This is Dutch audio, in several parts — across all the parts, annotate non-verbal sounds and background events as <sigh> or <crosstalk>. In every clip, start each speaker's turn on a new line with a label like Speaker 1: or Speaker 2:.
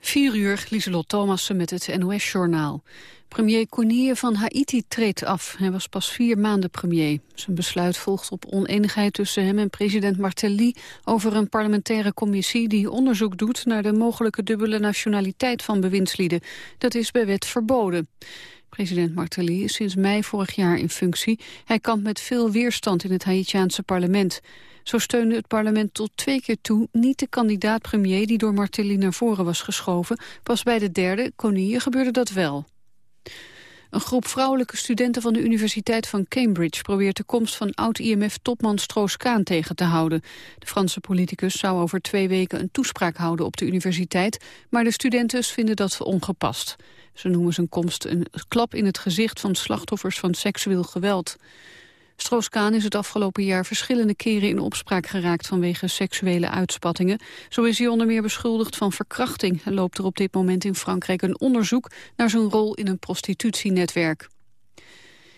Speaker 1: 4 uur, Lieselot Thomassen met het NOS-journaal. Premier Kounier van Haiti treedt af. Hij was pas vier maanden premier. Zijn besluit volgt op oneenigheid tussen hem en president Martelly... over een parlementaire commissie die onderzoek doet... naar de mogelijke dubbele nationaliteit van bewindslieden. Dat is bij wet verboden. President Martelly is sinds mei vorig jaar in functie. Hij kampt met veel weerstand in het Haitiaanse parlement. Zo steunde het parlement tot twee keer toe niet de kandidaat-premier die door Martelly naar voren was geschoven. Pas bij de derde, Konije, gebeurde dat wel. Een groep vrouwelijke studenten van de Universiteit van Cambridge probeert de komst van oud-IMF-topman Stroos-Kaan tegen te houden. De Franse politicus zou over twee weken een toespraak houden op de universiteit, maar de studenten vinden dat ongepast. Ze noemen zijn komst een klap in het gezicht van slachtoffers van seksueel geweld. Stroos-Kaan is het afgelopen jaar verschillende keren in opspraak geraakt vanwege seksuele uitspattingen. Zo is hij onder meer beschuldigd van verkrachting en loopt er op dit moment in Frankrijk een onderzoek naar zijn rol in een prostitutienetwerk.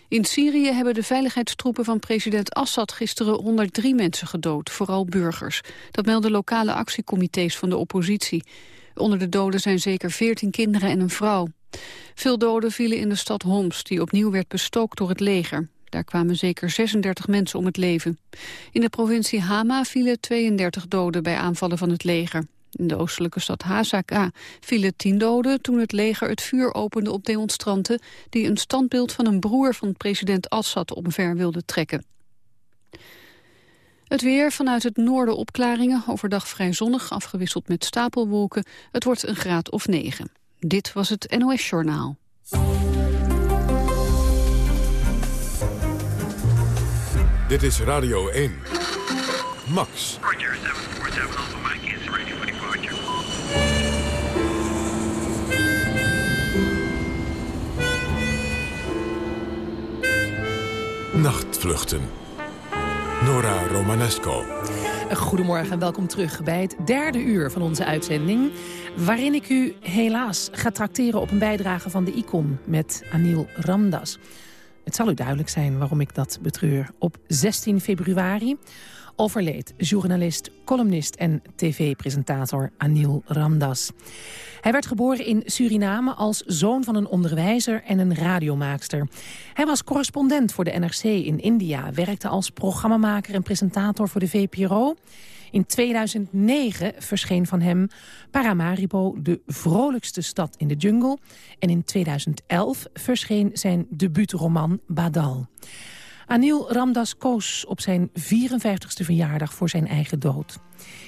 Speaker 1: In Syrië hebben de veiligheidstroepen van president Assad gisteren 103 mensen gedood, vooral burgers. Dat melden lokale actiecomité's van de oppositie. Onder de doden zijn zeker 14 kinderen en een vrouw. Veel doden vielen in de stad Homs, die opnieuw werd bestookt door het leger. Daar kwamen zeker 36 mensen om het leven. In de provincie Hama vielen 32 doden bij aanvallen van het leger. In de oostelijke stad Hazaka vielen 10 doden toen het leger het vuur opende op demonstranten... die een standbeeld van een broer van president Assad omver wilden trekken. Het weer vanuit het noorden opklaringen, overdag vrij zonnig, afgewisseld met stapelwolken. Het wordt een graad of 9. Dit was het NOS Journaal.
Speaker 2: Dit is Radio 1. Max.
Speaker 3: Roger, 747 Alpha Mike is ready for departure.
Speaker 2: Nachtvluchten. Nora Romanesco.
Speaker 4: Goedemorgen en welkom terug bij het derde uur van onze uitzending... waarin ik u helaas ga trakteren op een bijdrage van de ICON met Anil Ramdas. Het zal u duidelijk zijn waarom ik dat betreur. Op 16 februari overleed journalist, columnist en tv-presentator Anil Ramdas. Hij werd geboren in Suriname als zoon van een onderwijzer en een radiomaakster. Hij was correspondent voor de NRC in India, werkte als programmamaker en presentator voor de VPRO... In 2009 verscheen van hem Paramaribo, de vrolijkste stad in de jungle. En in 2011 verscheen zijn debuutroman Badal. Anil Ramdas koos op zijn 54ste verjaardag voor zijn eigen dood.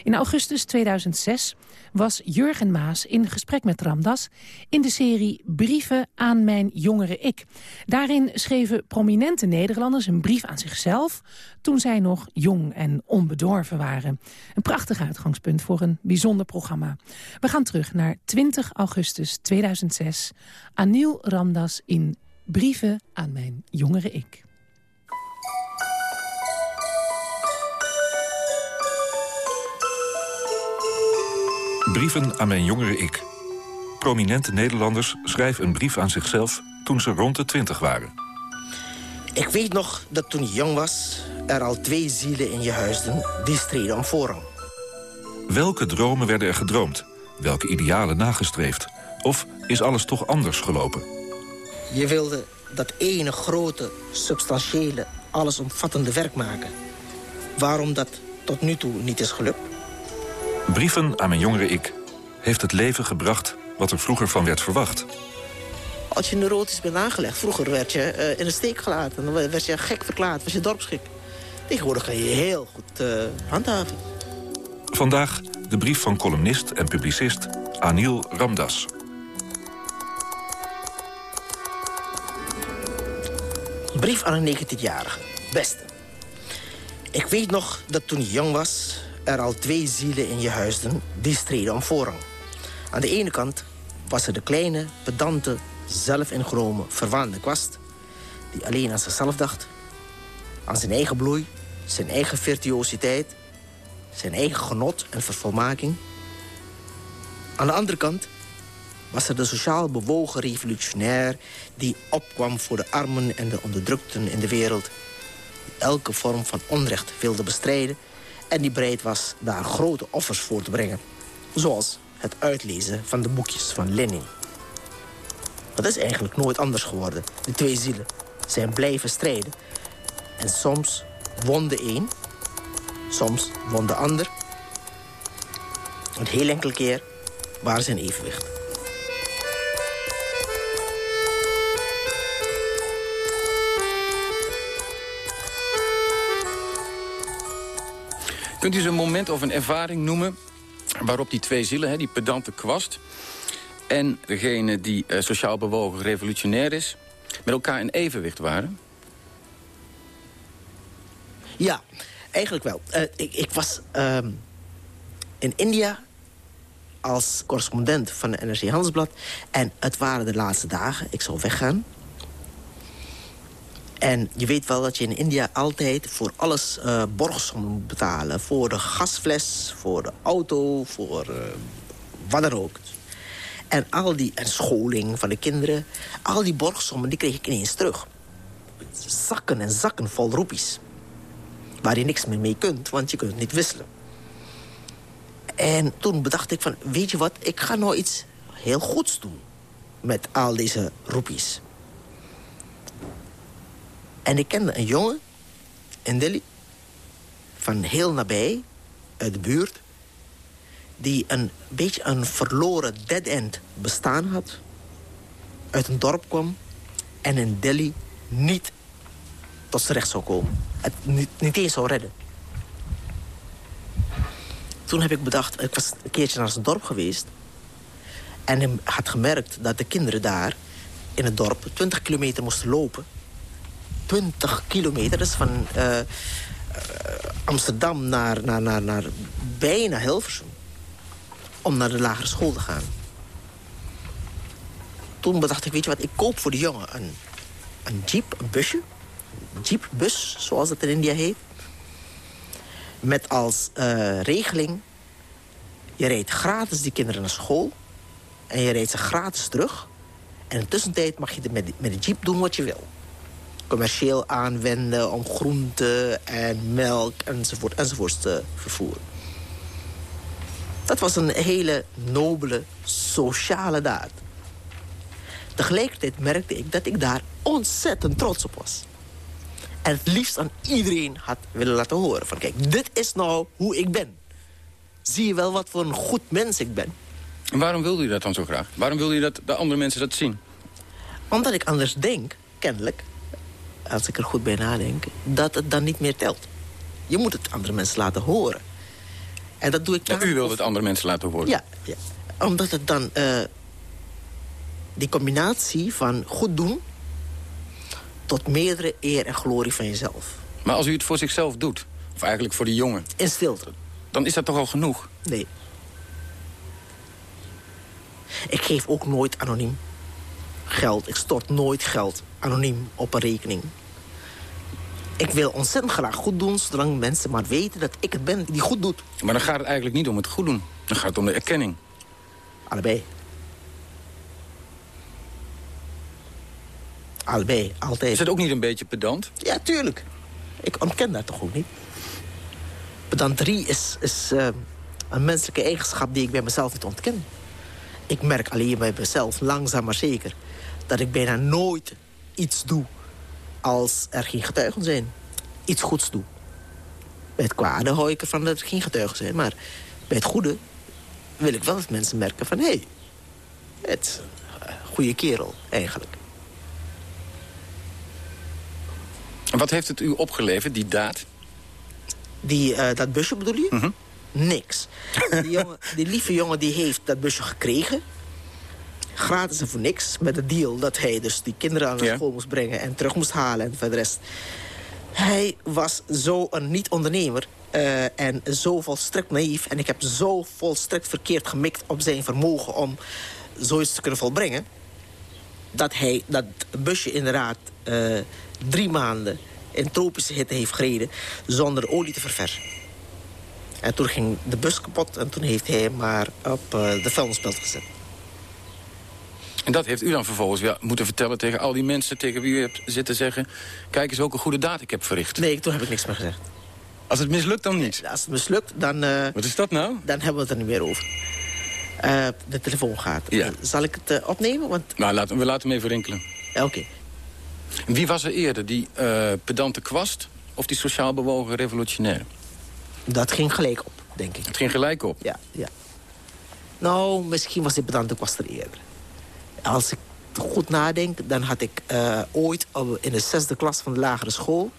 Speaker 4: In augustus 2006 was Jurgen Maas in gesprek met Ramdas... in de serie Brieven aan mijn jongere ik. Daarin schreven prominente Nederlanders een brief aan zichzelf... toen zij nog jong en onbedorven waren. Een prachtig uitgangspunt voor een bijzonder programma. We gaan terug naar 20 augustus 2006. Anil Ramdas in Brieven aan mijn jongere ik.
Speaker 5: Brieven aan mijn jongere ik. Prominente Nederlanders schrijven een brief aan zichzelf toen ze rond de twintig waren.
Speaker 6: Ik weet nog dat toen je jong was, er al twee zielen in je huisden die streden om voorrang.
Speaker 5: Welke dromen werden er gedroomd? Welke idealen nagestreefd? Of is alles toch anders gelopen?
Speaker 6: Je wilde dat ene grote, substantiële, allesomvattende werk maken. Waarom dat tot nu toe niet is gelukt?
Speaker 5: Brieven aan mijn jongere ik heeft het leven gebracht wat er vroeger van werd verwacht.
Speaker 6: Als je neurotisch bent aangelegd, vroeger werd je uh, in de steek gelaten. Dan werd je gek verklaard, was je dorpsgek. Tegenwoordig kan je heel goed uh, handhaven.
Speaker 5: Vandaag de brief van columnist en publicist Anil Ramdas.
Speaker 6: Brief aan een 19-jarige. Beste. Ik weet nog dat toen je jong was er al twee zielen in je huisden die streden om voorrang. Aan de ene kant was er de kleine, pedante, zelfingenomen, verwaande kwast... die alleen aan zichzelf dacht, aan zijn eigen bloei, zijn eigen virtuositeit... zijn eigen genot en vervolmaking. Aan de andere kant was er de sociaal bewogen revolutionair... die opkwam voor de armen en de onderdrukten in de wereld... die elke vorm van onrecht wilde bestrijden en die bereid was daar grote offers voor te brengen. Zoals het uitlezen van de boekjes van Lenin. Dat is eigenlijk nooit anders geworden. De twee zielen zijn blijven strijden. En soms won de een, soms won de ander. Een heel enkele keer waren ze in evenwicht.
Speaker 7: Kunt u eens een moment of een ervaring noemen... waarop die twee zielen, hè, die pedante kwast... en degene die uh, sociaal bewogen revolutionair is... met elkaar in evenwicht waren?
Speaker 6: Ja, eigenlijk wel. Uh, ik, ik, was uh, in India als correspondent van de NRC Handelsblad. En het waren de laatste dagen. Ik zou weggaan. En je weet wel dat je in India altijd voor alles uh, moet betalen. Voor de gasfles, voor de auto, voor uh, wat dan ook. En, al die, en scholing van de kinderen. Al die borgsommen die kreeg ik ineens terug. Zakken en zakken vol roepies. Waar je niks meer mee kunt, want je kunt niet wisselen. En toen bedacht ik van, weet je wat, ik ga nou iets heel goeds doen. Met al deze roepies. En ik kende een jongen in Delhi, van heel nabij, uit de buurt... die een beetje een verloren dead-end bestaan had. Uit een dorp kwam en in Delhi niet tot z'n recht zou komen. Het niet, niet eens zou redden. Toen heb ik bedacht, ik was een keertje naar zijn dorp geweest... en had gemerkt dat de kinderen daar in het dorp 20 kilometer moesten lopen 20 kilometer. Dat is van uh, Amsterdam naar, naar, naar, naar bijna Hilversum. Om naar de lagere school te gaan. Toen bedacht ik, weet je wat, ik koop voor de jongen een, een jeep, een busje. Een jeepbus, zoals het in India heet. Met als uh, regeling, je rijdt gratis die kinderen naar school. En je rijdt ze gratis terug. En in de tussentijd mag je met, met de jeep doen wat je wil commercieel aanwenden om groenten en melk enzovoort enzovoort te vervoeren. Dat was een hele nobele sociale daad. Tegelijkertijd merkte ik dat ik daar ontzettend trots op was. En het liefst aan iedereen had willen laten horen. Van kijk, dit is nou hoe ik ben. Zie je wel wat voor een goed mens ik ben.
Speaker 7: En waarom wilde je dat dan zo graag? Waarom wilde je dat de andere mensen dat zien?
Speaker 6: Omdat ik anders denk, kennelijk als ik er goed bij nadenk, dat het dan niet meer telt. Je moet het andere mensen laten horen. En dat doe ik
Speaker 7: ja, U wil het andere mensen laten horen?
Speaker 6: Ja, ja. omdat het dan... Uh, die combinatie van goed doen... tot meerdere eer en glorie van jezelf.
Speaker 7: Maar als u het voor zichzelf doet, of eigenlijk voor die jongen...
Speaker 6: In stilte.
Speaker 7: Dan is dat toch al genoeg?
Speaker 6: Nee. Ik geef ook nooit anoniem geld. Ik stort nooit geld anoniem op een rekening. Ik wil ontzettend graag goed doen, zolang mensen maar weten dat ik het ben die goed doet.
Speaker 7: Maar dan gaat het eigenlijk niet om het goed doen. Dan gaat het om de erkenning.
Speaker 6: Allebei. Allebei, altijd.
Speaker 7: Is het ook niet een beetje pedant?
Speaker 6: Ja, tuurlijk. Ik ontken dat toch ook niet. Pedanterie is, is uh, een menselijke eigenschap die ik bij mezelf niet ontken. Ik merk alleen bij mezelf, langzaam maar zeker... dat ik bijna nooit iets doe als er geen getuigen zijn. Iets goeds doe. Bij het kwade hoor ik ervan dat er geen getuigen zijn. Maar bij het goede wil ik wel dat mensen merken van... hé, hey, het is een goede kerel eigenlijk.
Speaker 7: En wat heeft het u opgeleverd, die daad?
Speaker 6: Die, uh, dat busje bedoel je?
Speaker 7: Mhm.
Speaker 6: Niks. Die, jongen, die lieve jongen die heeft dat busje gekregen gratis en voor niks. Met de deal dat hij dus die kinderen aan de school moest brengen... en terug moest halen en verder rest. Hij was zo een niet-ondernemer uh, en zo volstrekt naïef. En ik heb zo volstrekt verkeerd gemikt op zijn vermogen... om zoiets te kunnen volbrengen... dat hij dat busje inderdaad uh, drie maanden in tropische hitte heeft gereden... zonder olie te verversen. En toen ging de bus kapot en toen heeft hij maar op uh, de vuilnisbelt gezet.
Speaker 7: En dat heeft u dan vervolgens ja, moeten vertellen tegen al die mensen... tegen wie u hebt zitten zeggen... kijk eens welke goede daad ik heb verricht.
Speaker 6: Nee, toen heb ik niks meer gezegd.
Speaker 7: Als het mislukt, dan niet?
Speaker 6: als het mislukt, dan... Uh,
Speaker 7: Wat is dat nou?
Speaker 6: Dan hebben we het er niet meer over. Eh, de telefoon gaat.
Speaker 7: Ja.
Speaker 6: Eh, zal ik het eh, opnemen? Want...
Speaker 7: Nou, laten, we laten hem even rinkelen.
Speaker 6: Oké.
Speaker 7: Wie was er eerder, die eh, pedante kwast of die sociaal bewogen revolutionair?
Speaker 6: Dat ging gelijk op, denk ik.
Speaker 7: Het ging gelijk op.
Speaker 6: Ja, ja. Nou, misschien was die pedant ook was er eerder. Als ik goed nadenk, dan had ik eh, ooit in de zesde klas van de lagere school...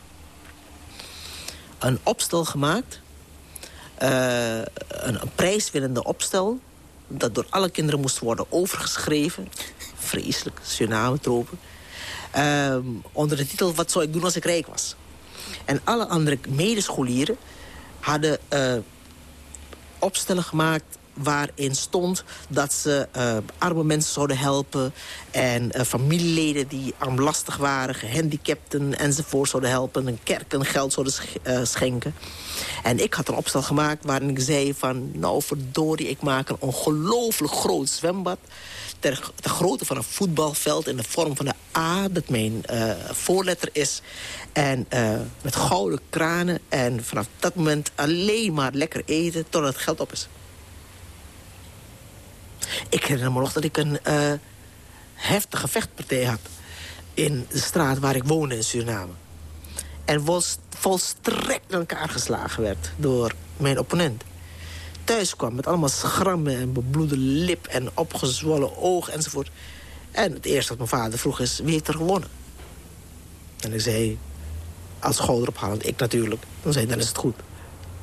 Speaker 6: een opstel gemaakt. Eh, een, een prijswinnende opstel. Dat door alle kinderen moest worden overgeschreven. Vreselijk, Suriname-tropen. Ehm, onder de titel Wat zou ik doen als ik rijk was? En alle andere medescholieren hadden eh, opstellen gemaakt waarin stond dat ze eh, arme mensen zouden helpen... en eh, familieleden die armlastig waren, gehandicapten enzovoort zouden helpen... en kerken geld zouden eh, schenken. En ik had een opstel gemaakt waarin ik zei van... nou verdorie, ik maak een ongelooflijk groot zwembad... ter, ter grootte van een voetbalveld in de vorm van de A... dat mijn voorletter is. En met gouden kranen. En vanaf dat moment alleen maar lekker eten totdat het geld op is. Ik herinner me nog dat ik een eh, heftige vechtpartij had... in de straat waar ik woonde in Suriname. En was volstrekt in elkaar geslagen werd door mijn opponent. Thuis kwam met allemaal schrammen en bebloede lip en opgezwollen oog enzovoort. En het eerste wat mijn vader vroeg is, wie heeft er gewonnen? En ik zei, als schouderophalend, ik natuurlijk. Dan zei hij, dan is het goed.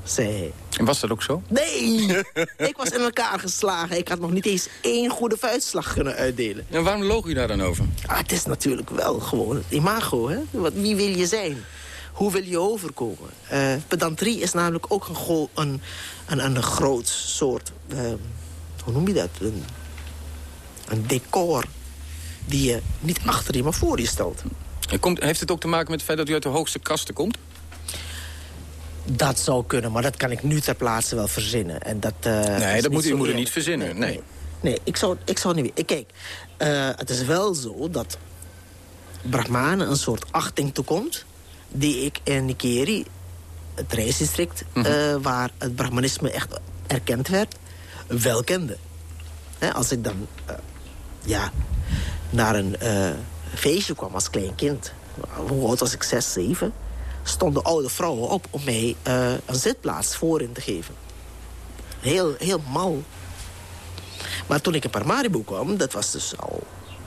Speaker 6: Zei
Speaker 7: En was dat ook zo?
Speaker 6: Nee! <laughs> ik was in elkaar geslagen. Ik had nog niet eens één goede vuistslag kunnen uitdelen.
Speaker 7: En waarom loog u daar dan over?
Speaker 6: Ah, het is natuurlijk wel gewoon het imago, hè? Wat, wie wil je zijn? Hoe wil je overkomen? Pedanterie is namelijk ook een, een, een, een groot soort... eh, hoe noem je dat? Een, een decor die je niet achter je, maar voor je stelt.
Speaker 7: Komt, heeft het ook te maken met het feit dat u uit de hoogste kasten komt?
Speaker 6: Dat zou kunnen, maar dat kan ik nu ter plaatse wel verzinnen. En dat, eh,
Speaker 7: Nee, dat moet u u
Speaker 6: eerlijk.
Speaker 7: niet verzinnen. Nee.
Speaker 6: Nee, ik zou, ik zou niet weten. Kijk, eh, het is wel zo dat Brahmanen een soort achting toekomt... die ik in Nikeri, het reisdistrict... eh, waar het Brahmanisme echt erkend werd, wel kende. Hè, als ik dan ja, naar een feestje kwam als klein kind... hoe oud was ik? Zes, zeven? Stonden oude vrouwen op om mij eh, een zitplaats voorin te geven. Heel, heel mal. Maar toen ik in Paramaribo kwam, dat was dus al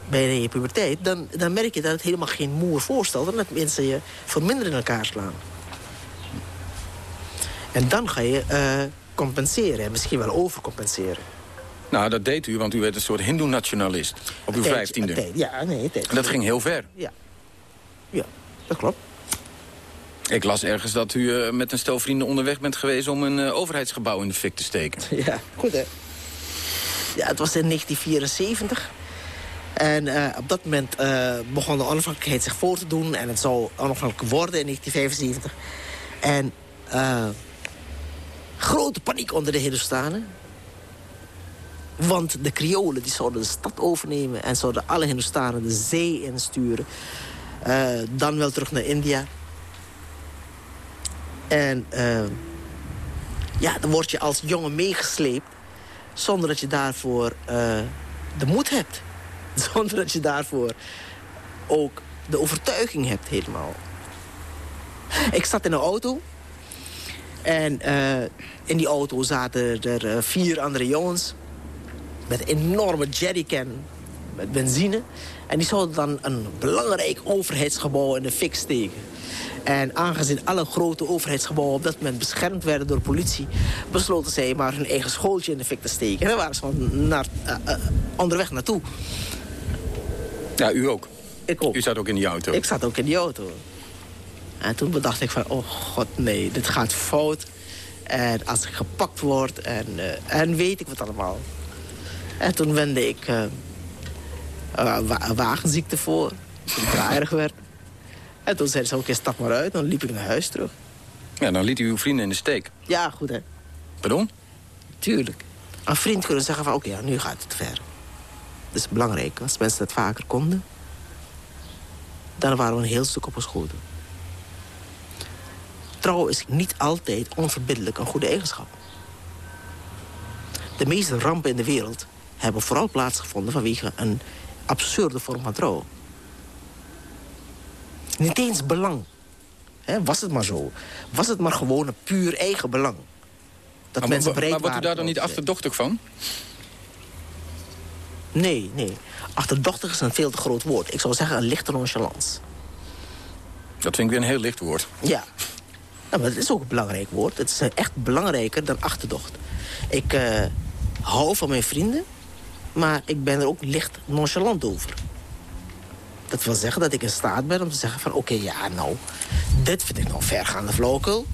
Speaker 6: bij de puberteit... Dan, dan merk je dat het helemaal geen moer voorstelt... en dat mensen je veel minder in elkaar slaan. En dan ga je eh, compenseren, en misschien wel overcompenseren.
Speaker 7: Nou, dat deed u, want u werd een soort hindoe-nationalist. Op uw vijftiende.
Speaker 6: Ja, nee, tijd.
Speaker 7: En dat ging heel ver.
Speaker 6: Ja. ja, dat klopt.
Speaker 7: Ik las ergens dat u eh, met een stel vrienden onderweg bent geweest... om een eh, overheidsgebouw in de fik te steken. <laughs>
Speaker 6: Ja, goed hè. Ja, het was in 1974. En eh, op dat moment begon de onafhankelijkheid zich voor te doen. En het zou onafhankelijk worden in 1975. En grote paniek onder de Hindustanen. Want de Kriolen die zouden de stad overnemen... en zouden alle Hindustanen de zee insturen. Dan wel terug naar India. En eh, ja, dan word je als jongen meegesleept... zonder dat je daarvoor eh, de moed hebt. <laughs> Zonder dat je daarvoor ook de overtuiging hebt helemaal. Ik zat in een auto. En eh, in die auto zaten er vier andere jongens. Met een enorme jerrycan met benzine. En die zouden dan een belangrijk overheidsgebouw in de fik steken. En aangezien alle grote overheidsgebouwen op dat moment beschermd werden door de politie... besloten zij maar hun eigen schooltje in de fik te steken. En daar waren ze van naar, eh, eh, onderweg naartoe.
Speaker 7: Ja, u ook.
Speaker 6: Ik ook.
Speaker 7: U zat ook in die auto.
Speaker 6: Ik zat ook in die auto. En toen bedacht ik van, oh god nee, dit gaat fout. En als ik gepakt word en, eh, en weet ik wat allemaal. En toen wende ik wa- wagenziekte voor. Toen het erg werd. En toen zeiden ze, oké, stap maar uit. Dan liep ik naar huis terug.
Speaker 7: Ja, dan liet u uw vrienden in de steek.
Speaker 6: Ja, goed hè.
Speaker 7: Pardon?
Speaker 6: Tuurlijk. Een vriend kunnen zeggen van, oké, ja, nu gaat het ver. Dat is belangrijk. Als mensen dat vaker konden... dan waren we een heel stuk opgeschoten. Trouw is niet altijd onverbiddelijk een goede eigenschap. De meeste rampen in de wereld hebben vooral plaatsgevonden vanwege een absurde vorm van trouw. Niet eens belang. Was het maar zo. Was het maar gewoon een puur eigen belang. Dat
Speaker 7: Maar,
Speaker 6: mensen bereid
Speaker 7: maar wordt u daar dan niet achterdochtig van?
Speaker 6: Nee, nee. Achterdochtig is een veel te groot woord. Ik zou zeggen een lichte nonchalance.
Speaker 7: Dat vind ik weer een heel licht woord.
Speaker 6: Ja. ja maar het is ook een belangrijk woord. Het is echt belangrijker dan achterdocht. Ik eh, hou van mijn vrienden, maar ik ben er ook licht nonchalant over. Dat wil zeggen dat ik in staat ben om te zeggen van... oké, ja, nou, dit vind ik nou vergaande flauwekul.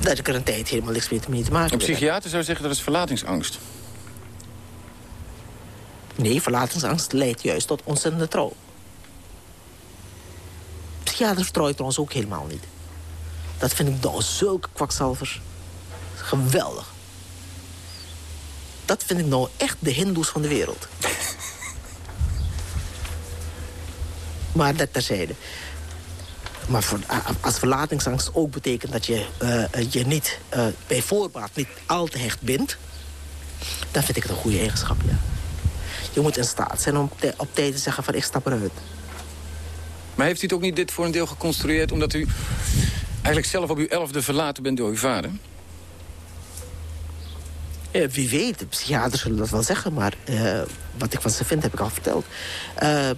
Speaker 6: Dat ik er een tijd helemaal niks mee te maken
Speaker 7: Een psychiater zou zeggen dat is verlatingsangst.
Speaker 6: Nee, verlatingsangst leidt juist tot ontzettende trouw. Psychiaters vertrouw ik trouwens ook helemaal niet. Dat vind ik nou zulke kwakzalvers. Geweldig. Dat vind ik nou echt de hindoes van de wereld. maar dat terzijde. Maar voor, als verlatingsangst ook betekent dat je eh, je niet eh, bij voorbaat niet al te hecht bindt... dan vind ik het een goede eigenschap, ja. Je moet in staat zijn om te- op tijd te zeggen van ik stap eruit.
Speaker 7: Maar heeft u het ook niet dit voor een deel geconstrueerd... omdat u eigenlijk zelf op uw elfde verlaten bent door uw vader?
Speaker 6: Eh, wie weet, de psychiaters zullen dat wel zeggen, maar eh, wat ik van ze vind heb ik al verteld. Eh,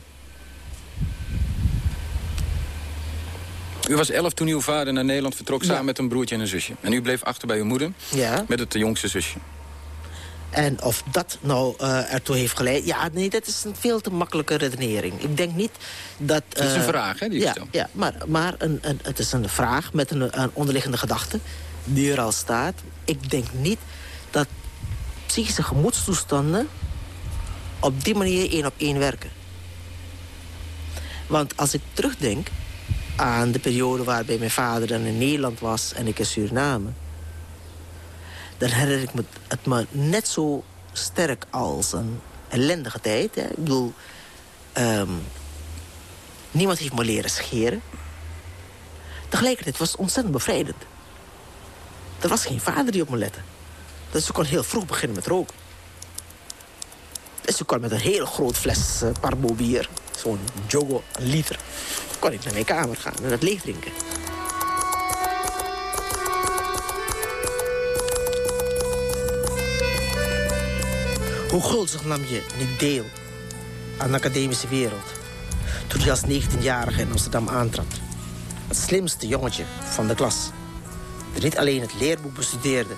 Speaker 7: U was elf toen uw vader naar Nederland vertrok... samen met een broertje en een zusje. En u bleef achter bij uw moeder
Speaker 6: ja,
Speaker 7: met het jongste zusje.
Speaker 6: en of dat nou ertoe heeft geleid... Ja, nee, dat is een veel te makkelijke redenering. Ik denk niet dat...
Speaker 7: Het is een vraag, hè, die
Speaker 6: ja,
Speaker 7: stel.
Speaker 6: ja, maar, maar een, een, het is een vraag met een, een onderliggende gedachte... die er al staat. Ik denk niet dat psychische gemoedstoestanden... op die manier één op één werken. Want als ik terugdenk aan de periode waarbij mijn vader dan in Nederland was... en ik in Suriname... dan herinner ik me het me net zo sterk als een ellendige tijd. Hè. Ik bedoel, ehm, niemand heeft me leren scheren. Tegelijkertijd was het ontzettend bevrijdend. Er was geen vader die op me lette. Dus ik kon heel vroeg beginnen met roken. Dus ik kon met een heel groot fles uh, Parbo bier, zo'n jogo, een liter, kon ik naar mijn kamer gaan en het leeg drinken. Hoe gulzig nam je niet deel aan de academische wereld... toen je als 19-jarige in Amsterdam aantrad. Het slimste jongetje van de klas. Die niet alleen het leerboek bestudeerde...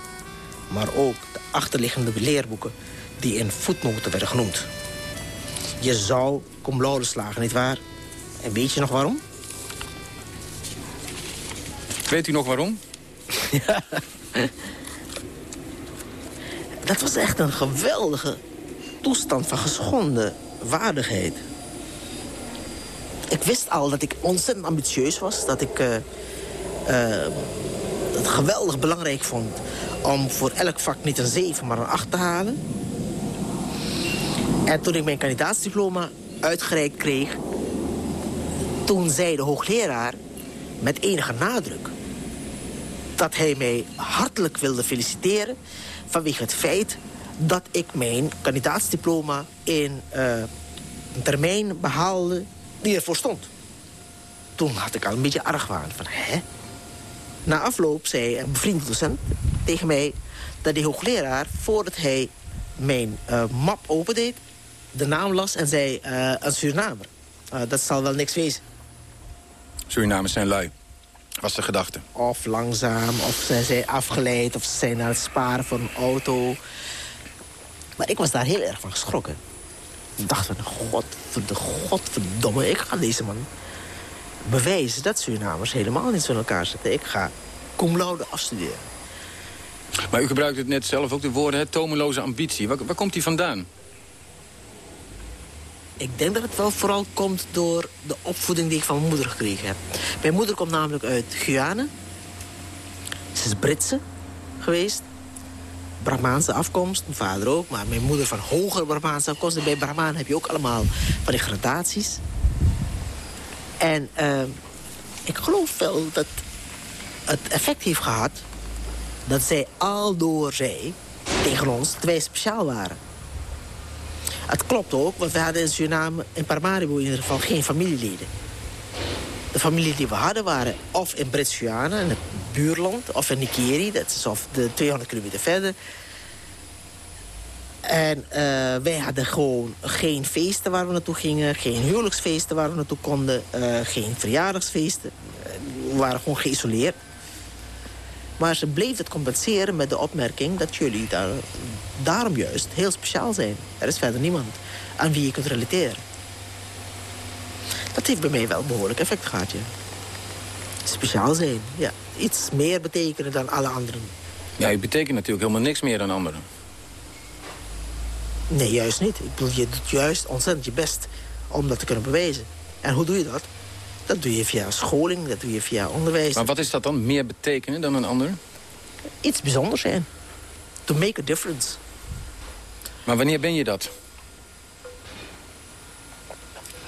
Speaker 6: maar ook de achterliggende leerboeken die in voetnoten werden genoemd. Je zou cum laude slagen, nietwaar? En weet je nog waarom?
Speaker 7: Weet u nog waarom? <laughs>
Speaker 6: Dat was echt een geweldige toestand van geschonden waardigheid. Ik wist al dat ik ontzettend ambitieus was. Dat ik eh, eh, het geweldig belangrijk vond om voor elk vak niet een 7, maar een 8 te halen. En toen ik mijn kandidaatsdiploma uitgereikt kreeg... toen zei de hoogleraar met enige nadruk... dat hij mij hartelijk wilde feliciteren... vanwege het feit dat ik mijn kandidaatsdiploma... in eh, een termijn behaalde die ervoor stond. Toen had ik al een beetje argwaan van, hè? Na afloop zei een bevriende docent tegen mij... dat die hoogleraar, voordat hij mijn eh, map opendeed... de naam las en zei, eh, een Surinamer. Eh, dat zal wel niks wezen.
Speaker 7: Surinamers zijn lui. Was de gedachte.
Speaker 6: Of langzaam, of zijn zij afgeleid... of ze zijn aan het sparen voor een auto. Maar ik was daar heel erg van geschrokken. Ik dacht van, god, de godverdomme, ik ga deze man bewijzen... dat Surinamers helemaal niet zo in elkaar zitten. Ik ga cum laude afstuderen.
Speaker 7: Maar u gebruikt het net zelf ook, de woorden, hè, tomeloze ambitie. Waar, waar komt die vandaan?
Speaker 6: Ik denk dat het wel vooral komt door de opvoeding die ik van mijn moeder gekregen heb. Mijn moeder komt namelijk uit Guyana. Ze is Britse geweest. Brahmaanse afkomst, mijn vader ook. Maar mijn moeder van hogere Brahmaanse afkomst. En bij Brahmaan heb je ook allemaal van die gradaties. En uh, ik geloof wel dat het effect heeft gehad... dat zij al door zij tegen ons wij speciaal waren. Het klopt ook, want we hadden in Suriname, in Paramaribo in ieder geval, geen familieleden. De familie die we hadden waren of in Brits-Guyana, in het buurland, of in Nikeri, dat is of de 200 kilometer verder. En eh, wij hadden gewoon geen feesten waar we naartoe gingen, geen huwelijksfeesten waar we naartoe konden, eh, geen verjaardagsfeesten. We waren gewoon geïsoleerd. Maar ze bleef het compenseren met de opmerking dat jullie daar, daarom juist heel speciaal zijn. Er is verder niemand aan wie je kunt relateren. Dat heeft bij mij wel behoorlijk effect gehad, ja. Speciaal zijn, ja. Iets meer betekenen dan alle anderen.
Speaker 7: Ja, je betekent natuurlijk helemaal niks meer dan anderen.
Speaker 6: Nee, juist niet. Ik bedoel, je doet juist ontzettend je best om dat te kunnen bewijzen. En hoe doe je dat? Dat doe je via scholing, dat doe je via onderwijs.
Speaker 7: Maar wat is dat dan? Meer betekenen dan een ander?
Speaker 6: Iets bijzonders zijn. To make a difference.
Speaker 7: Maar wanneer ben je dat?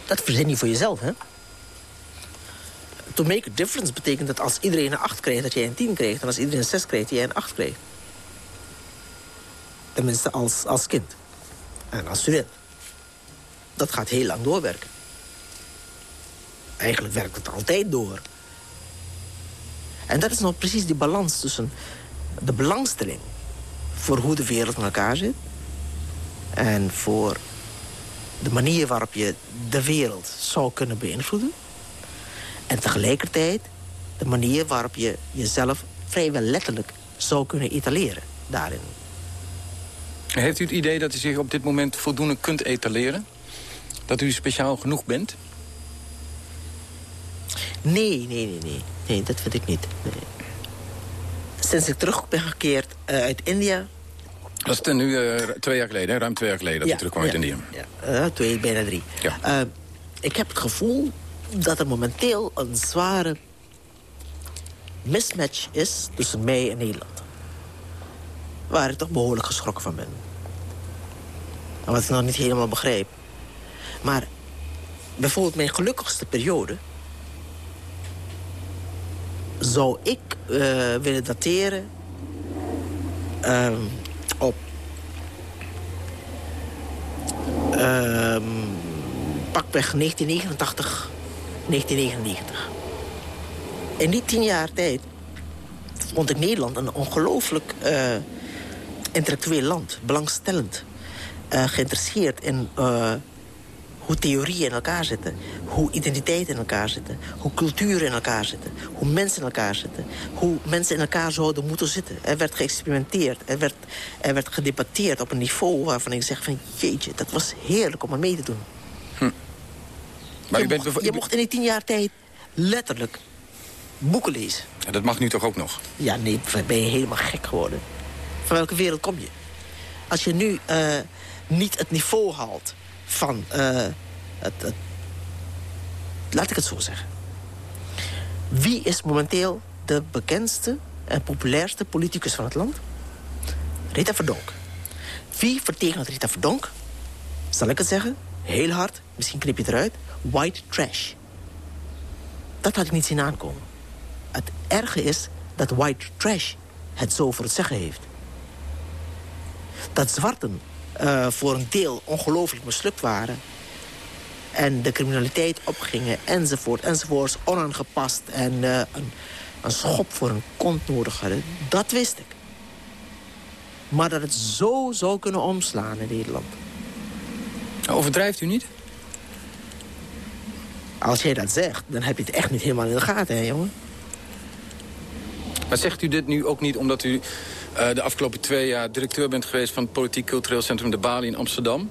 Speaker 6: Dat verzin je voor jezelf, hè? To make a difference betekent dat als iedereen een 8 krijgt, dat jij een 10 krijgt. En als iedereen een 6 krijgt, dat jij een 8 krijgt. Tenminste, als, als kind. En als student. Dat gaat heel lang doorwerken. Eigenlijk werkt het altijd door. En dat is nou precies die balans tussen de belangstelling... voor hoe de wereld in elkaar zit... en voor de manier waarop je de wereld zou kunnen beïnvloeden... en tegelijkertijd de manier waarop je jezelf vrijwel letterlijk zou kunnen etaleren daarin.
Speaker 7: Heeft u het idee dat u zich op dit moment voldoende kunt etaleren? Dat u speciaal genoeg bent?
Speaker 6: Nee, nee, nee, nee. Nee, dat vind ik niet. Nee. Sinds ik terug ben gekeerd uh, uit India...
Speaker 7: Dat is nu uh, twee jaar geleden, ruim twee jaar geleden dat ja, u terugkwam uit India.
Speaker 6: Ja, uh, twee, bijna drie. Ja. ik heb het gevoel dat er momenteel een zware mismatch is tussen mij en Nederland. Waar ik toch behoorlijk geschrokken van ben. Wat ik nog niet helemaal begrijp. Maar bijvoorbeeld mijn gelukkigste periode... zou ik uh, willen dateren... Uh, op... Uh, pakweg 1989, 1999. In die tien jaar tijd vond ik Nederland een ongelooflijk uh, intellectueel land. Belangstellend. Uh, geïnteresseerd in hoe theorieën in elkaar zitten. Hoe identiteiten in elkaar zitten. Hoe culturen in elkaar zitten. Hoe mensen in elkaar zitten. Hoe mensen in elkaar zouden moeten zitten. Er werd geëxperimenteerd. Er werd, er werd gedebatteerd op een niveau waarvan ik zeg van... jeetje, dat was heerlijk om er mee te doen.
Speaker 7: Hm. Maar
Speaker 6: je,
Speaker 7: u bent
Speaker 6: mocht, je mocht in die tien jaar tijd letterlijk boeken lezen.
Speaker 7: Ja, dat mag nu toch ook nog?
Speaker 6: Ja, nee, ben je helemaal gek geworden. Van welke wereld kom je? Als je nu uh, niet het niveau haalt van... Uh, het, het, laat ik het zo zeggen. Wie is momenteel de bekendste en populairste politicus van het land? Rita Verdonk. Wie vertegent Rita Verdonk? Zal ik het zeggen? Heel hard, misschien knip je het eruit. White trash. Dat had ik niet zien aankomen. Het erge is dat white trash het zo voor het zeggen heeft. Dat zwarten uh, voor een deel ongelooflijk mislukt waren... en de criminaliteit opgingen, enzovoort, enzovoort... onaangepast en uh, een, een schop voor een kont nodig hadden... dat wist ik. Maar dat het zo zou kunnen omslaan in Nederland...
Speaker 7: Overdrijft u niet?
Speaker 6: Als jij dat zegt, dan heb je het echt niet helemaal in de gaten, hè, jongen.
Speaker 7: Maar zegt u dit nu ook niet omdat u de afgelopen twee jaar directeur bent geweest... van het Politiek Cultureel Centrum De Bali in Amsterdam?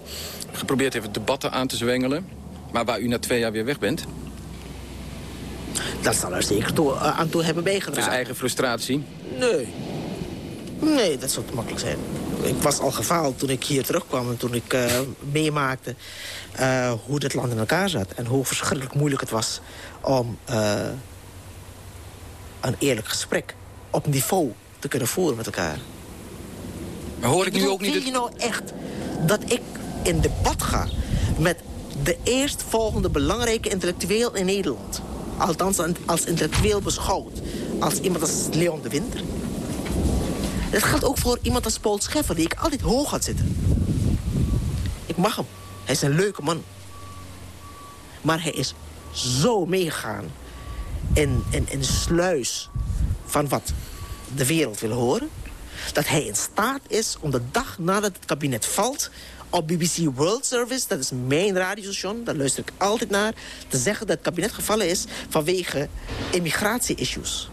Speaker 7: Geprobeerd heeft debatten aan te zwengelen, maar waar u na twee jaar weer weg bent?
Speaker 6: Dat zal er zeker toe, uh, aan toe hebben bijgedragen.
Speaker 7: Is eigen frustratie?
Speaker 6: Nee. Nee, dat zou te makkelijk zijn. Ik was al gefaald toen ik hier terugkwam en toen ik uh, meemaakte uh, hoe dit land in elkaar zat. En hoe verschrikkelijk moeilijk het was om uh, een eerlijk gesprek op niveau te kunnen voeren met elkaar.
Speaker 7: Maar hoor ik, ik nu ook niet...
Speaker 6: Vind je nou echt dat ik in debat ga met de eerstvolgende belangrijke intellectueel in Nederland? Althans als intellectueel beschouwd. Als iemand als Leon de Winter. Dat geldt ook voor iemand als Paul Scheffer, die ik altijd hoog had zitten. Ik mag hem. Hij is een leuke man. Maar hij is zo meegegaan in, in, in sluis van wat de wereld wil horen... dat hij in staat is om de dag nadat het kabinet valt... op BBC World Service, dat is mijn radiostation... daar luister ik altijd naar... te zeggen dat het kabinet gevallen is vanwege immigratie-issues.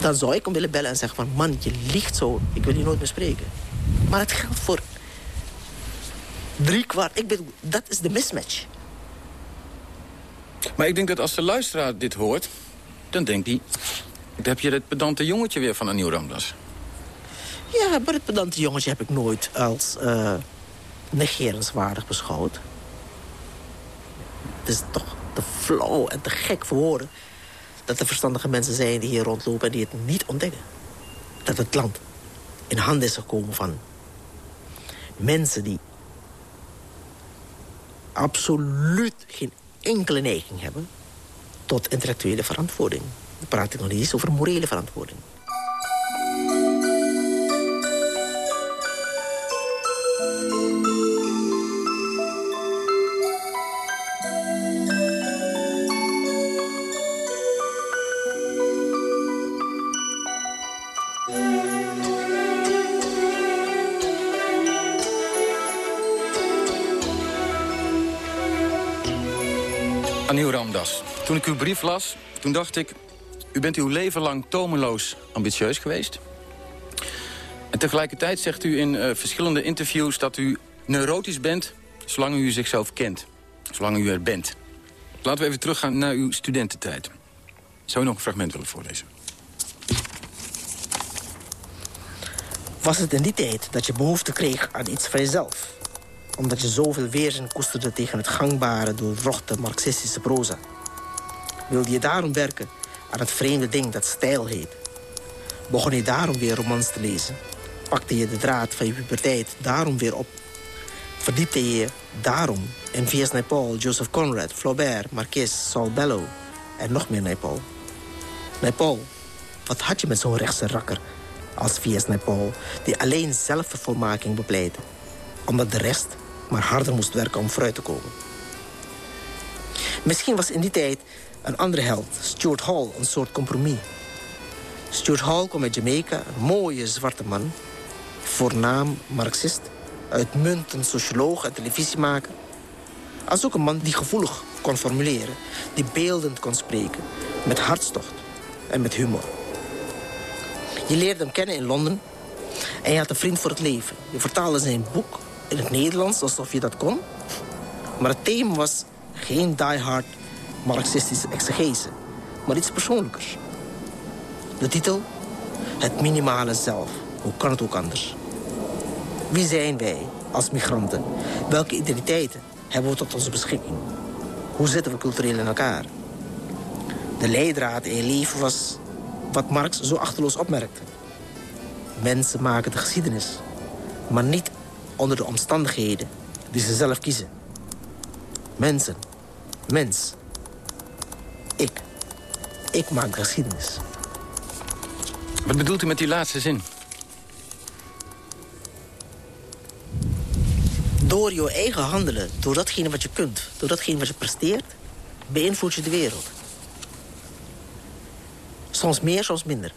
Speaker 6: Dan zou ik hem willen bellen en zeggen van... man, je liegt zo, ik wil je nooit meer spreken. Maar het geldt voor drie kwart. Ik bedoel, dat is de mismatch.
Speaker 7: Maar ik denk dat als de luisteraar dit hoort... dan denkt hij... dan heb je het pedante jongetje weer van Anil Ramdas.
Speaker 6: Ja, maar het pedante jongetje heb ik nooit als uh, negerenswaardig beschouwd. Het is toch te flauw en te gek voor woorden... dat er verstandige mensen zijn die hier rondlopen en die het niet ontdekken. Dat het land in handen is gekomen van mensen die absoluut geen enkele neiging hebben tot intellectuele verantwoording. Praat ik nog niet eens over morele verantwoording.
Speaker 7: Anil Ramdas, toen ik uw brief las, toen dacht ik... u bent uw leven lang tomeloos ambitieus geweest. En tegelijkertijd zegt u in uh, verschillende interviews... dat u neurotisch bent zolang u zichzelf kent. Zolang u er bent. Laten we even teruggaan naar uw studententijd. Zou u nog een fragment willen voorlezen?
Speaker 6: Was het in die tijd dat je behoefte kreeg aan iets van jezelf? omdat je zoveel weerzin koesterde tegen het gangbare... doorwrochte marxistische proza. Wilde je daarom werken aan het vreemde ding dat stijl heet? Begon je daarom weer romans te lezen? Pakte je de draad van je puberteit daarom weer op? Verdiepte je daarom in V.S. Naipaul, Joseph Conrad, Flaubert, Marquis, Saul Bellow... en nog meer Naipaul? Naipaul, wat had je met zo'n rechtse rakker als V.S. Naipaul... die alleen zelfvervolmaking bepleitte? Omdat de rest maar harder moest werken om vooruit te komen. Misschien was in die tijd een andere held, Stuart Hall, een soort compromis. Stuart Hall kwam uit Jamaica, een mooie zwarte man. Voornaam marxist, uitmuntend socioloog en televisiemaker. Als ook een man die gevoelig kon formuleren, die beeldend kon spreken, met hartstocht en met humor. Je leerde hem kennen in Londen en je had een vriend voor het leven. Je vertaalde zijn boek in het Nederlands, alsof je dat kon. Maar het thema was geen diehard marxistische exegese, maar iets persoonlijkers. De titel? Het minimale zelf. Hoe kan het ook anders? Wie zijn wij als migranten? Welke identiteiten hebben we tot onze beschikking? Hoe zitten we cultureel in elkaar? De leidraad in leven was wat Marx zo achterloos opmerkte. Mensen maken de geschiedenis, maar niet onder de omstandigheden die ze zelf kiezen. Mensen. Mens. Ik. Ik maak de geschiedenis.
Speaker 7: Wat bedoelt u met die laatste zin?
Speaker 6: Door je eigen handelen, door datgene wat je kunt, door datgene wat je presteert, beïnvloed je de wereld. Soms meer, soms minder.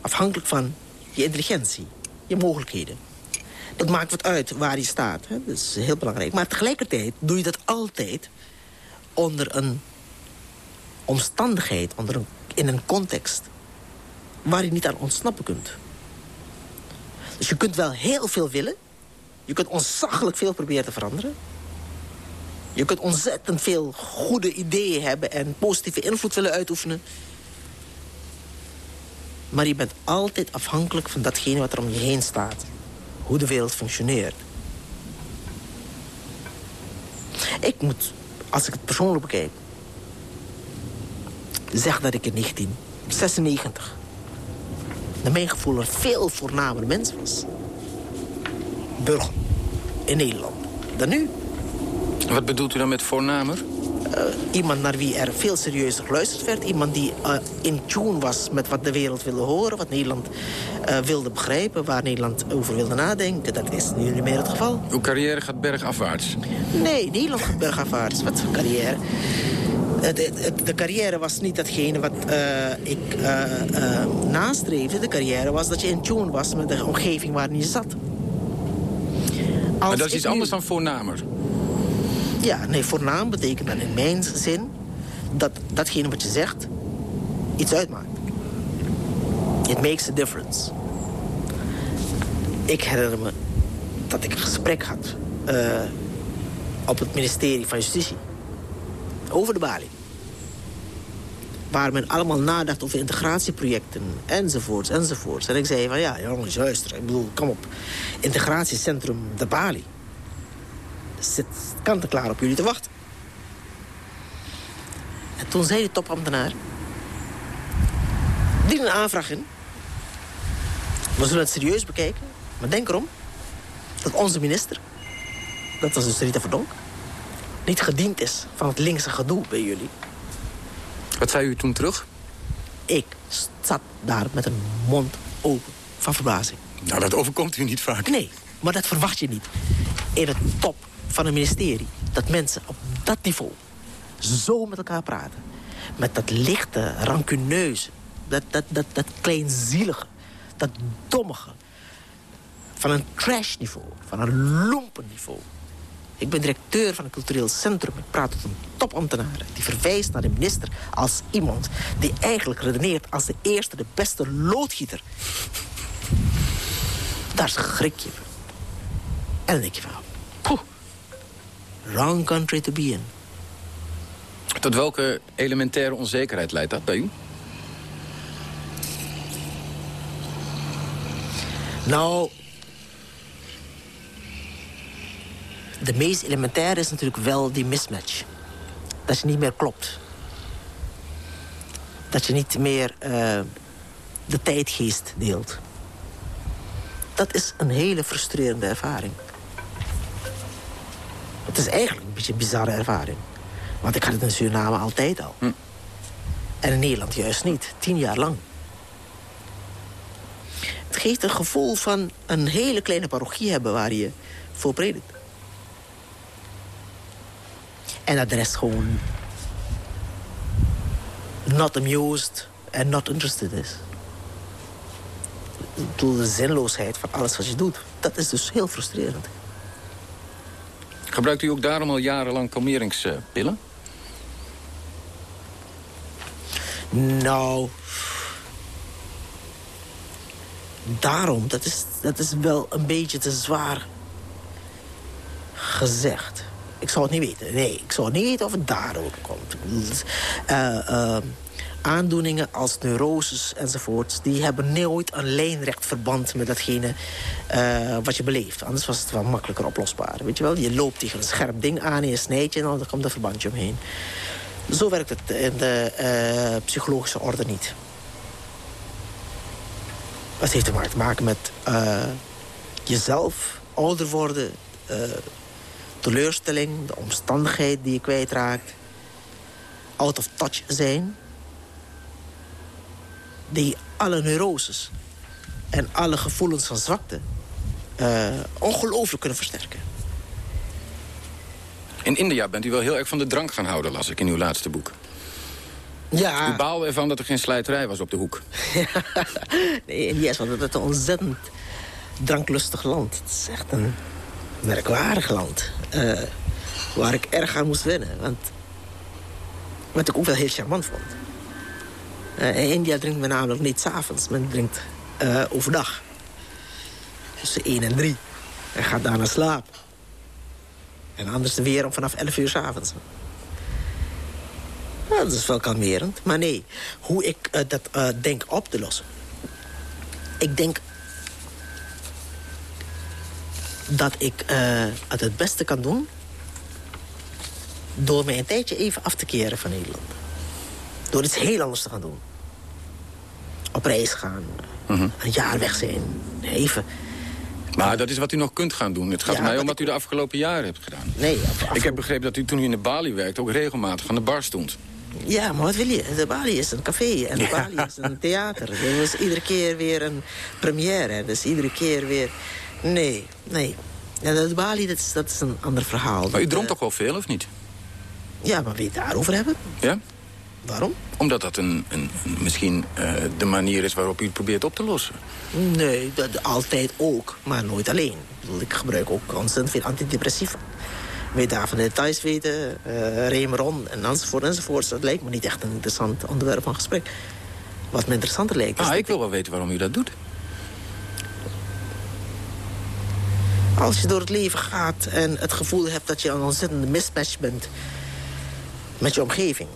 Speaker 6: Afhankelijk van je intelligentie, je mogelijkheden. Het maakt wat uit waar je staat. Hè? Dat is heel belangrijk. Maar tegelijkertijd doe je dat altijd onder een omstandigheid, onder in een context... waar je niet aan ontsnappen kunt. Dus je kunt wel heel veel willen. Je kunt ontzaglijk veel proberen te veranderen. Je kunt ontzettend veel goede ideeën hebben... en positieve invloed willen uitoefenen. Maar je bent altijd afhankelijk van datgene wat er om je heen staat hoe de wereld functioneert. Ik moet, als ik het persoonlijk bekijk... zeg dat ik in 1996... naar mijn gevoel een veel voornamer mens was. Burger in Nederland dan nu.
Speaker 7: Wat bedoelt u dan met voornamer?
Speaker 6: Eh, iemand naar wie er veel serieuzer geluisterd werd. Iemand die eh, in tune was met wat de wereld wilde horen. Wat Nederland eh, wilde begrijpen. Waar Nederland over wilde nadenken. Dat is nu niet meer het geval.
Speaker 7: Uw carrière gaat bergafwaarts.
Speaker 6: Nee, Nederland gaat bergafwaarts. Wat voor carrière? Het- het- het- De carrière was niet datgene wat eh, ik eh, eh, nastreefde. De carrière was dat je in tune was met de omgeving waarin je zat. Als
Speaker 7: Maar dat is iets
Speaker 6: nu-
Speaker 7: anders dan voornamer.
Speaker 6: Ja, nee, voornaam betekent dan in mijn zin... dat datgene wat je zegt iets uitmaakt. It makes a difference. Ik herinner me dat ik een gesprek had... eh, op het ministerie van Justitie. Over de balie. Waar men allemaal nadacht over integratieprojecten enzovoorts enzovoorts. En ik zei van ja, jongens, luister. Ik bedoel, kom op. Integratiecentrum de balie zit kant en klaar op jullie te wachten. En toen zei de topambtenaar... Dien een aanvraag in. We zullen het serieus bekijken. Maar denk erom dat onze minister... dat was dus Rita Verdonk... niet gediend is van het linkse gedoe bij jullie.
Speaker 7: Wat zei u toen terug?
Speaker 6: Ik zat daar met een mond open van verbazing.
Speaker 7: Nou, dat overkomt u niet vaak.
Speaker 6: Nee, maar dat verwacht je niet. In het top van een ministerie. Dat mensen op dat niveau zo met elkaar praten. Met dat lichte, rancuneuze, dat, dat, dat, dat kleinzielige, dat dommige. Van een trashniveau, van een lumpenniveau. Ik ben directeur van een cultureel centrum. Ik praat tot een topambtenaar. Die verwijst naar de minister als iemand die eigenlijk redeneert als de eerste, de beste loodgieter. Daar schrik je van. En dan denk je van, poeh, wrong country to be in.
Speaker 7: Tot welke elementaire onzekerheid leidt dat bij u?
Speaker 6: Nou, de meest elementaire is natuurlijk wel die mismatch. Dat je niet meer klopt. Dat je niet meer eh, de tijdgeest deelt. Dat is een hele frustrerende ervaring. Het is eigenlijk een beetje een bizarre ervaring. Want ik had het in Suriname altijd al. En in Nederland juist niet. Tien jaar lang. Het geeft een gevoel van een hele kleine parochie hebben waar je voor predikt. En dat de rest gewoon not amused en not interested is. Ik bedoel, de zinloosheid van alles wat je doet. Dat is dus heel frustrerend.
Speaker 7: Gebruikt u ook daarom al jarenlang kalmeringspillen?
Speaker 6: Nou... Daarom, dat is, dat is wel een beetje te zwaar gezegd. Ik zou het niet weten. Nee, ik zou niet weten of het daardoor komt. Eh, eh, aandoeningen als neuroses enzovoort... die hebben nooit een lijnrecht verband met datgene eh, wat je beleeft. Anders was het wel makkelijker oplosbaar. Weet je wel, je loopt tegen een scherp ding aan en je snijdt je... en dan komt een verbandje omheen. Zo werkt het in de psychologische orde niet. Het heeft te maken met jezelf, ouder worden... teleurstelling, de omstandigheid die je kwijtraakt... out of touch zijn... die alle neuroses en alle gevoelens van zwakte... eh, ongelooflijk kunnen versterken.
Speaker 7: In India bent u wel heel erg van de drank gaan houden, las ik in uw laatste boek.
Speaker 6: Ja,
Speaker 7: U baalde ervan dat er geen slijterij was op de hoek. <laughs>
Speaker 6: nee, India is want het is een ontzettend dranklustig land. Het is echt een merkwaardig land. eh, waar ik erg aan moest wennen. Want wat ik ook wel heel charmant vond. Eh, in India drinkt men namelijk niet s'avonds. Men drinkt eh, overdag. Tussen 1 en 3. En gaat daarna slapen. En anders weer om vanaf 11 uur s'avonds. Ja, dat is wel kalmerend. Maar nee, hoe ik dat denk op te lossen. Ik denk dat ik eh, het het beste kan doen... door mij een tijdje even af te keren van Nederland. Door iets heel anders te gaan doen. Op reis gaan. Een jaar weg zijn. Even
Speaker 7: Maar dat is wat u nog kunt gaan doen. Het gaat
Speaker 6: Ja,
Speaker 7: mij om
Speaker 6: wat
Speaker 7: u de afgelopen jaren hebt gedaan.
Speaker 6: Nee, af-
Speaker 7: Ik heb begrepen dat u toen u in de balie werkte... ook regelmatig aan de bar stond.
Speaker 6: Ja, maar wat wil je? De Bali is een café en de
Speaker 7: Ja.
Speaker 6: Bali is een theater. Er is iedere keer weer een première. Dus iedere keer weer... Nee, nee. Ja, de Bali, dat is, dat is een ander verhaal.
Speaker 7: Maar u
Speaker 6: Dat,
Speaker 7: dronk
Speaker 6: eh,
Speaker 7: toch wel veel, of niet?
Speaker 6: Ja, maar wil je het daarover hebben?
Speaker 7: Ja?
Speaker 6: Waarom?
Speaker 7: Omdat dat een, een, misschien eh, de manier is waarop u het probeert op te lossen.
Speaker 6: Nee, dat, altijd ook, maar nooit alleen. Ik, bedoel, ik gebruik ook ontzettend veel antidepressiva. Wil je daarvan de details weten, eh Remeron en enzovoort enzovoort. Dat lijkt me niet echt een interessant onderwerp van gesprek. Wat me interessanter lijkt.
Speaker 7: Ah,
Speaker 6: dat
Speaker 7: ik wil wel weten waarom u dat doet.
Speaker 6: Als je door het leven gaat en het gevoel hebt dat je een ontzettende mismatch bent met je omgeving,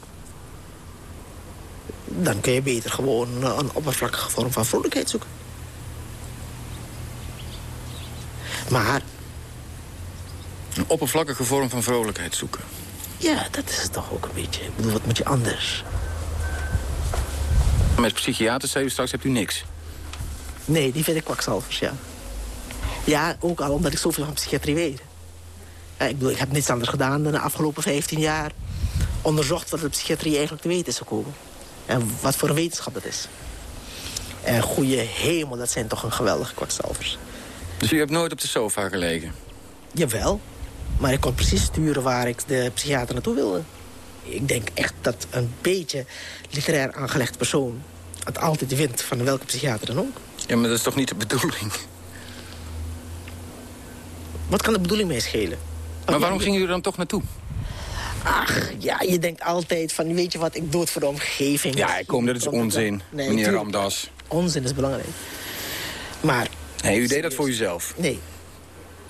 Speaker 6: dan kun je beter gewoon een oppervlakkige vorm van vrolijkheid zoeken. Maar
Speaker 7: Een oppervlakkige vorm van vrolijkheid zoeken.
Speaker 6: ja, dat is toch ook een beetje. Ik bedoel, wat moet je anders?
Speaker 7: Met psychiaters zei u straks, hebt u niks.
Speaker 6: Nee, die vind ik kwakzalvers, ja. Ja, ook al omdat ik zoveel van psychiatrie weet. Ik bedoel, ik heb niets anders gedaan dan de afgelopen 15 jaar... onderzocht wat de psychiatrie eigenlijk te weten is gekomen. En wat voor een wetenschap dat is. En goede hemel, dat zijn toch een geweldige kwakzalvers.
Speaker 7: Dus u hebt nooit op de sofa gelegen?
Speaker 6: Jawel, maar ik kon precies sturen waar ik de psychiater naartoe wilde. Ik denk echt dat een beetje literair aangelegd persoon... het altijd wint van welke psychiater dan ook.
Speaker 7: Ja, maar dat is toch niet de bedoeling?
Speaker 6: Wat kan de bedoeling mee schelen?
Speaker 7: Maar waarom ging u er dan toch naartoe?
Speaker 6: Ach, ja, je denkt altijd van, weet je wat, ik doe het voor de omgeving.
Speaker 7: Ja, kom, dat is onzin,
Speaker 6: Nee,
Speaker 7: meneer. Ramdas.
Speaker 6: Onzin is belangrijk. Maar,
Speaker 7: Nee, u deed dat voor uzelf.
Speaker 6: nee.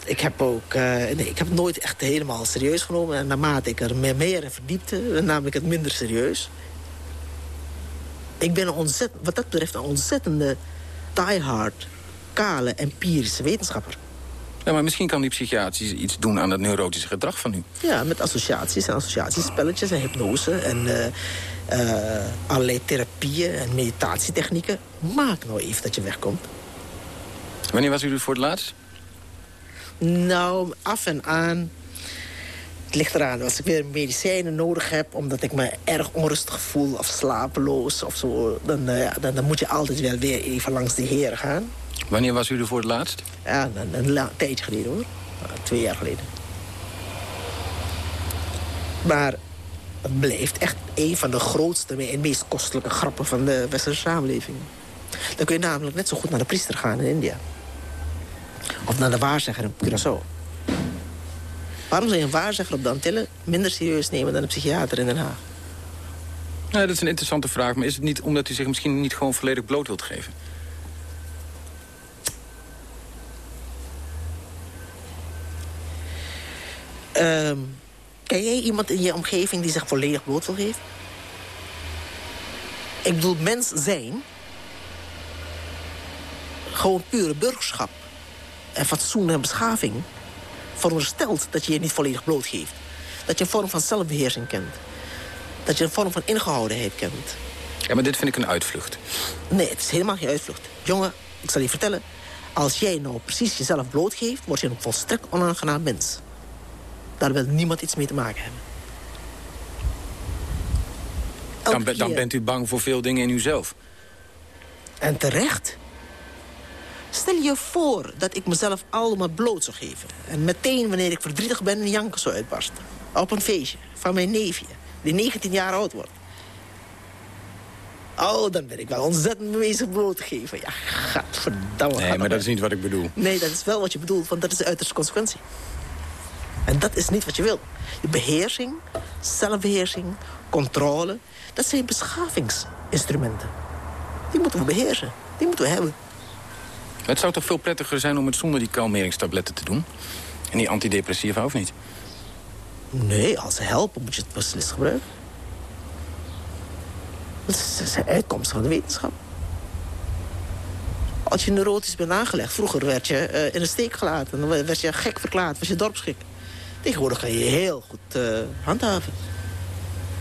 Speaker 6: Ik heb ook, eh, nee, ik heb het nooit echt helemaal serieus genomen. En naarmate ik er meer, meer in verdiepte, nam ik het minder serieus. Ik ben een ontzettend, wat dat betreft een ontzettende diehard, kale, empirische wetenschapper.
Speaker 7: Ja, maar misschien kan die psychiater iets doen aan dat neurotische gedrag van u.
Speaker 6: Ja, met associaties en associatiespelletjes en hypnose en eh, allerlei therapieën en meditatietechnieken. Maak nou even dat je wegkomt.
Speaker 7: Wanneer was u er voor het laatst?
Speaker 6: Nou, af en aan. Het ligt eraan, als ik weer medicijnen nodig heb... omdat ik me erg onrustig voel of slapeloos of zo... dan, eh, dan, dan moet je altijd wel weer even langs de heren gaan.
Speaker 7: Wanneer was u er voor het laatst?
Speaker 6: Ja, een, een tijdje geleden hoor. Twee jaar geleden. Maar het blijft echt een van de grootste en meest kostelijke grappen van de westerse samenleving. Dan kun je namelijk net zo goed naar de priester gaan in India. Of naar de waarzegger in Curaçao. Waarom zou je een waarzegger op de Antillen minder serieus nemen dan een psychiater in Den Haag?
Speaker 7: Nou, dat is een interessante vraag. Maar is het niet omdat u zich misschien niet gewoon volledig bloot wilt geven?
Speaker 6: Ehm, ken jij iemand in je omgeving die zich volledig bloot wil geven? Ik bedoel, mens zijn... gewoon pure burgerschap en fatsoen en beschaving... veronderstelt dat je je niet volledig blootgeeft. Dat je een vorm van zelfbeheersing kent. Dat je een vorm van ingehoudenheid kent.
Speaker 7: Ja, maar dit vind ik een uitvlucht.
Speaker 6: Nee, het is helemaal geen uitvlucht. Jongen, ik zal je vertellen... als jij nou precies jezelf blootgeeft... word je een volstrekt onaangenaam mens. Daar wil niemand iets mee te maken hebben.
Speaker 7: Dan, bent u bang voor veel dingen in uzelf.
Speaker 6: En terecht. Stel je voor dat ik mezelf allemaal bloot zou geven. En meteen wanneer ik verdrietig ben in janken zou uitbarsten. Op een feestje van mijn neefje, die 19 jaar oud wordt. Oh, dan ben ik wel ontzettend bezig bloot te geven. Ja, gadverdamme.
Speaker 7: Nee, maar dat is niet wat ik bedoel.
Speaker 6: Nee, dat is wel wat je bedoelt, want dat is de uiterste consequentie. En dat is niet wat je wil. Je beheersing, zelfbeheersing, controle... dat zijn beschavingsinstrumenten. Die moeten we beheersen. Die moeten we hebben.
Speaker 7: Het zou toch veel prettiger zijn om het zonder die kalmeringstabletten te doen? En die antidepressiva of niet?
Speaker 6: Nee, als ze helpen moet je het beslist gebruiken. Dat is- dat zijn uitkomsten van de wetenschap. Als je neurotisch bent aangelegd... vroeger werd je eh, in de steek gelaten. Dan werd je gek verklaard, was je dorpsgek. Tegenwoordig kan je heel goed eh, handhaven.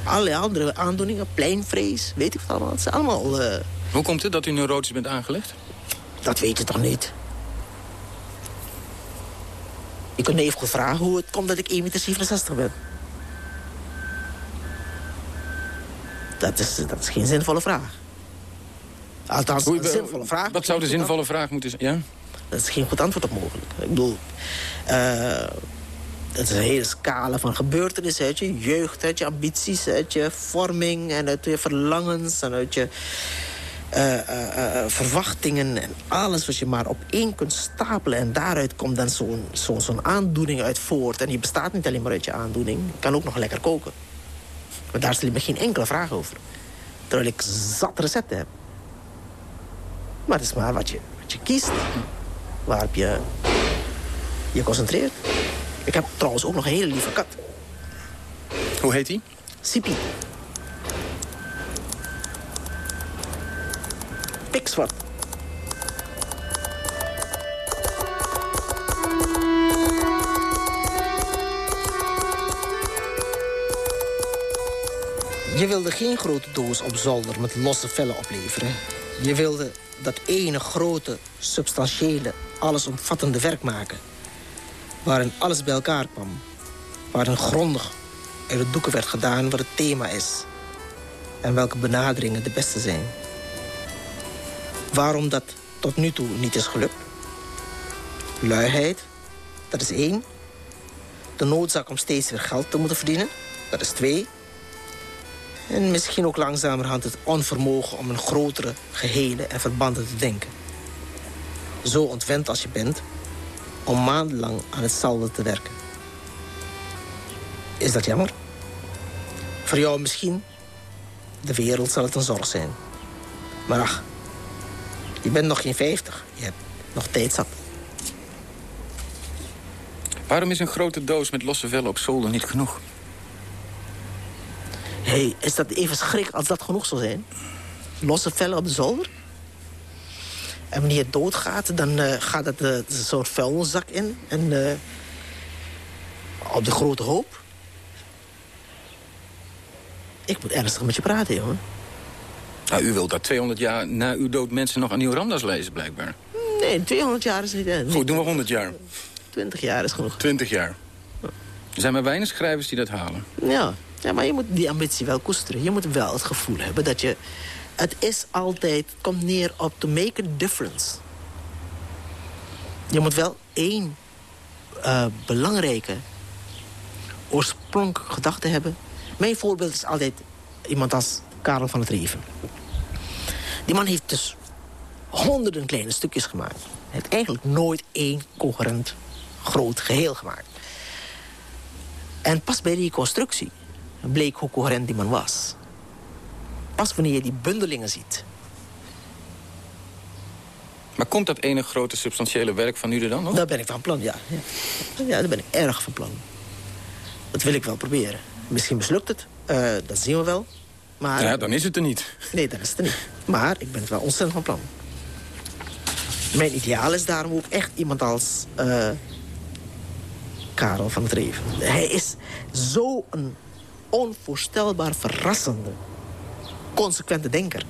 Speaker 6: Allerlei andere aandoeningen, pleinvrees, weet ik wat allemaal. Het is allemaal... eh,
Speaker 7: Hoe komt het dat u neurotisch bent aangelegd?
Speaker 6: dat weet je toch niet? Je kunt me even vragen hoe het komt dat ik 1,67 meter ben. Dat is, dat is geen zinvolle vraag. Althans,
Speaker 7: Hoe-
Speaker 6: een zinvolle vraag.
Speaker 7: Wat zou de
Speaker 6: goed
Speaker 7: zinvolle vraag moeten zijn? Ja?
Speaker 6: Dat is geen goed antwoord op mogelijk. Ik bedoel, eh, het is een hele scala van gebeurtenissen uit je jeugd, uit je ambities, uit je vorming en uit je verlangens en uit je eh, eh, eh, verwachtingen en alles wat je maar op één kunt stapelen. En daaruit komt dan zo'n zo'n zo'n aandoening uit voort. En die bestaat niet alleen maar uit je aandoening. Je kan ook nog lekker koken. Maar daar stel je me geen enkele vraag over. Terwijl ik zat recepten heb. Maar het is maar wat je, wat je kiest waarop je je concentreert. Ik heb trouwens ook nog een hele lieve kat.
Speaker 7: Hoe heet die?
Speaker 6: Sipi. Pikzwart. Je wilde geen grote doos op zolder met losse vellen opleveren. Je wilde dat ene grote, substantiële, allesomvattende werk maken. Waarin alles bij elkaar kwam. Waarin grondig uit de doeken werd gedaan wat het thema is. En welke benaderingen de beste zijn. Waarom dat tot nu toe niet is gelukt? Luiheid, dat is één. De noodzaak om steeds weer geld te moeten verdienen, dat is twee. En misschien ook langzamerhand het onvermogen om een grotere gehele en verbanden te denken. Zo ontwend als je bent om maandenlang aan hetzelfde te werken. Is dat jammer? Voor jou misschien. De wereld zal het een zorg zijn. Maar ach, je bent nog geen 50. Je hebt nog tijd zat.
Speaker 7: Waarom is een grote doos met losse vellen op zolder niet genoeg?
Speaker 6: Hé, hey, is dat even schrik als dat genoeg zou zijn? Losse vellen op de zolder? En wanneer je doodgaat, dan eh, gaat het uh, zo'n vuilniszak in. En eh, op de grote hoop. Ik moet ernstig met je praten, jongen.
Speaker 7: Nou, u wilt dat 200 jaar na uw dood mensen nog aan uw Ramdas lezen, blijkbaar.
Speaker 6: Nee, 200 jaar is niet... eh, niet-
Speaker 7: Goed, doen we 100 jaar.
Speaker 6: 20 jaar is genoeg.
Speaker 7: 20 jaar. Er zijn maar weinig schrijvers die dat halen.
Speaker 6: Ja. ja, maar je moet die ambitie wel koesteren. Je moet wel het gevoel hebben dat je... Het is altijd, komt neer op to make a difference. Je moet wel één eh, belangrijke oorspronkelijke gedachte hebben. Mijn voorbeeld is altijd iemand als Karel van het Reven. Die man heeft dus honderden kleine stukjes gemaakt. Hij heeft eigenlijk nooit één coherent groot geheel gemaakt. En pas bij die constructie bleek hoe coherent die man was. Pas wanneer je die bundelingen ziet.
Speaker 7: Maar komt dat ene grote substantiële werk van u er dan nog?
Speaker 6: Daar ben ik van plan, ja. ja. Ja, daar ben ik erg van plan. Dat wil ik wel proberen. Misschien mislukt het, eh, dat zien we wel. Maar,
Speaker 7: Ja, dan is het er niet.
Speaker 6: Nee, dat is het niet. Maar ik ben het wel ontzettend van plan. Mijn ideaal is daarom ook echt iemand als eh, Karel van het Reven. Hij is zo een onvoorstelbaar verrassende, consequente denker.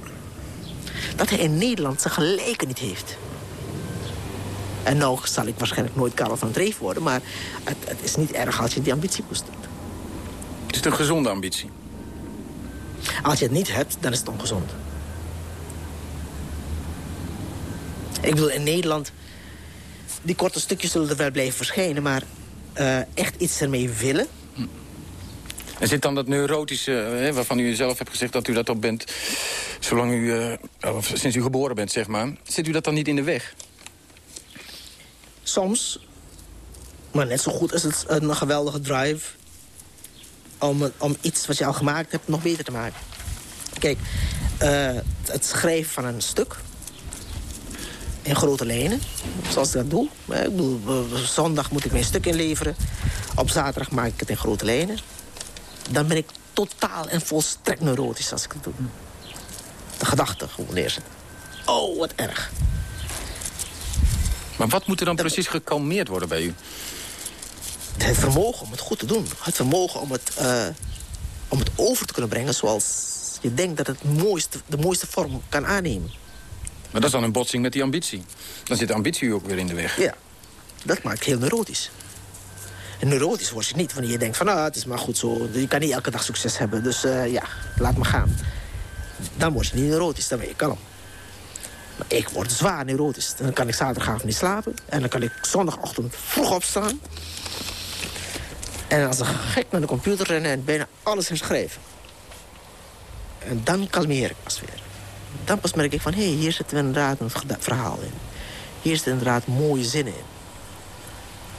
Speaker 6: Dat hij in Nederland zijn gelijken niet heeft. En nou zal ik waarschijnlijk nooit Karel van het Reven worden... maar het, het is niet erg als je die ambitie koestert.
Speaker 7: Het is een gezonde ambitie.
Speaker 6: Als je het niet hebt, dan is het ongezond. Ik bedoel, in Nederland... die korte stukjes zullen er wel blijven verschijnen... maar eh, echt iets ermee willen...
Speaker 7: En zit dan dat neurotische, hè, waarvan u zelf hebt gezegd dat u dat op bent... zolang u, eh, of sinds u geboren bent, zeg maar... zit u dat dan niet in de weg?
Speaker 6: Soms, maar net zo goed is het een geweldige drive... om, om iets wat je al gemaakt hebt nog beter te maken. Kijk, eh, het schrijven van een stuk... in grote lijnen, zoals ik dat doe. Eh, Ik bedoel, eh, zondag moet ik mijn stuk inleveren. Op zaterdag maak ik het in grote lijnen. Dan ben ik totaal en volstrekt neurotisch als ik het doe. De gedachte gewoon neerzetten. Oh, wat erg.
Speaker 7: Maar wat moet er dan precies gekalmeerd worden bij u?
Speaker 6: Het vermogen om het goed te doen. Het vermogen om het, eh, om het over te kunnen brengen zoals je denkt dat het mooiste, de mooiste vorm kan aannemen.
Speaker 7: Maar dat is dan een botsing met die ambitie. Dan zit de ambitie u ook weer in de weg.
Speaker 6: Ja, dat maakt heel neurotisch. Neurotisch word je niet, wanneer je denkt van... ah, het is maar goed zo, je kan niet elke dag succes hebben. Dus eh, ja, laat me gaan. Dan word je niet neurotisch, dan ben je kalm. Maar ik word zwaar neurotisch. Dan kan ik zaterdagavond niet slapen. En dan kan ik zondagochtend vroeg opstaan. En als een gek naar de computer rennen en bijna alles herschrijven. En dan kalmeer ik pas weer. Dan pas merk ik van, hé, hey, hier zit inderdaad een verhaal in. Hier zitten inderdaad mooie zinnen in.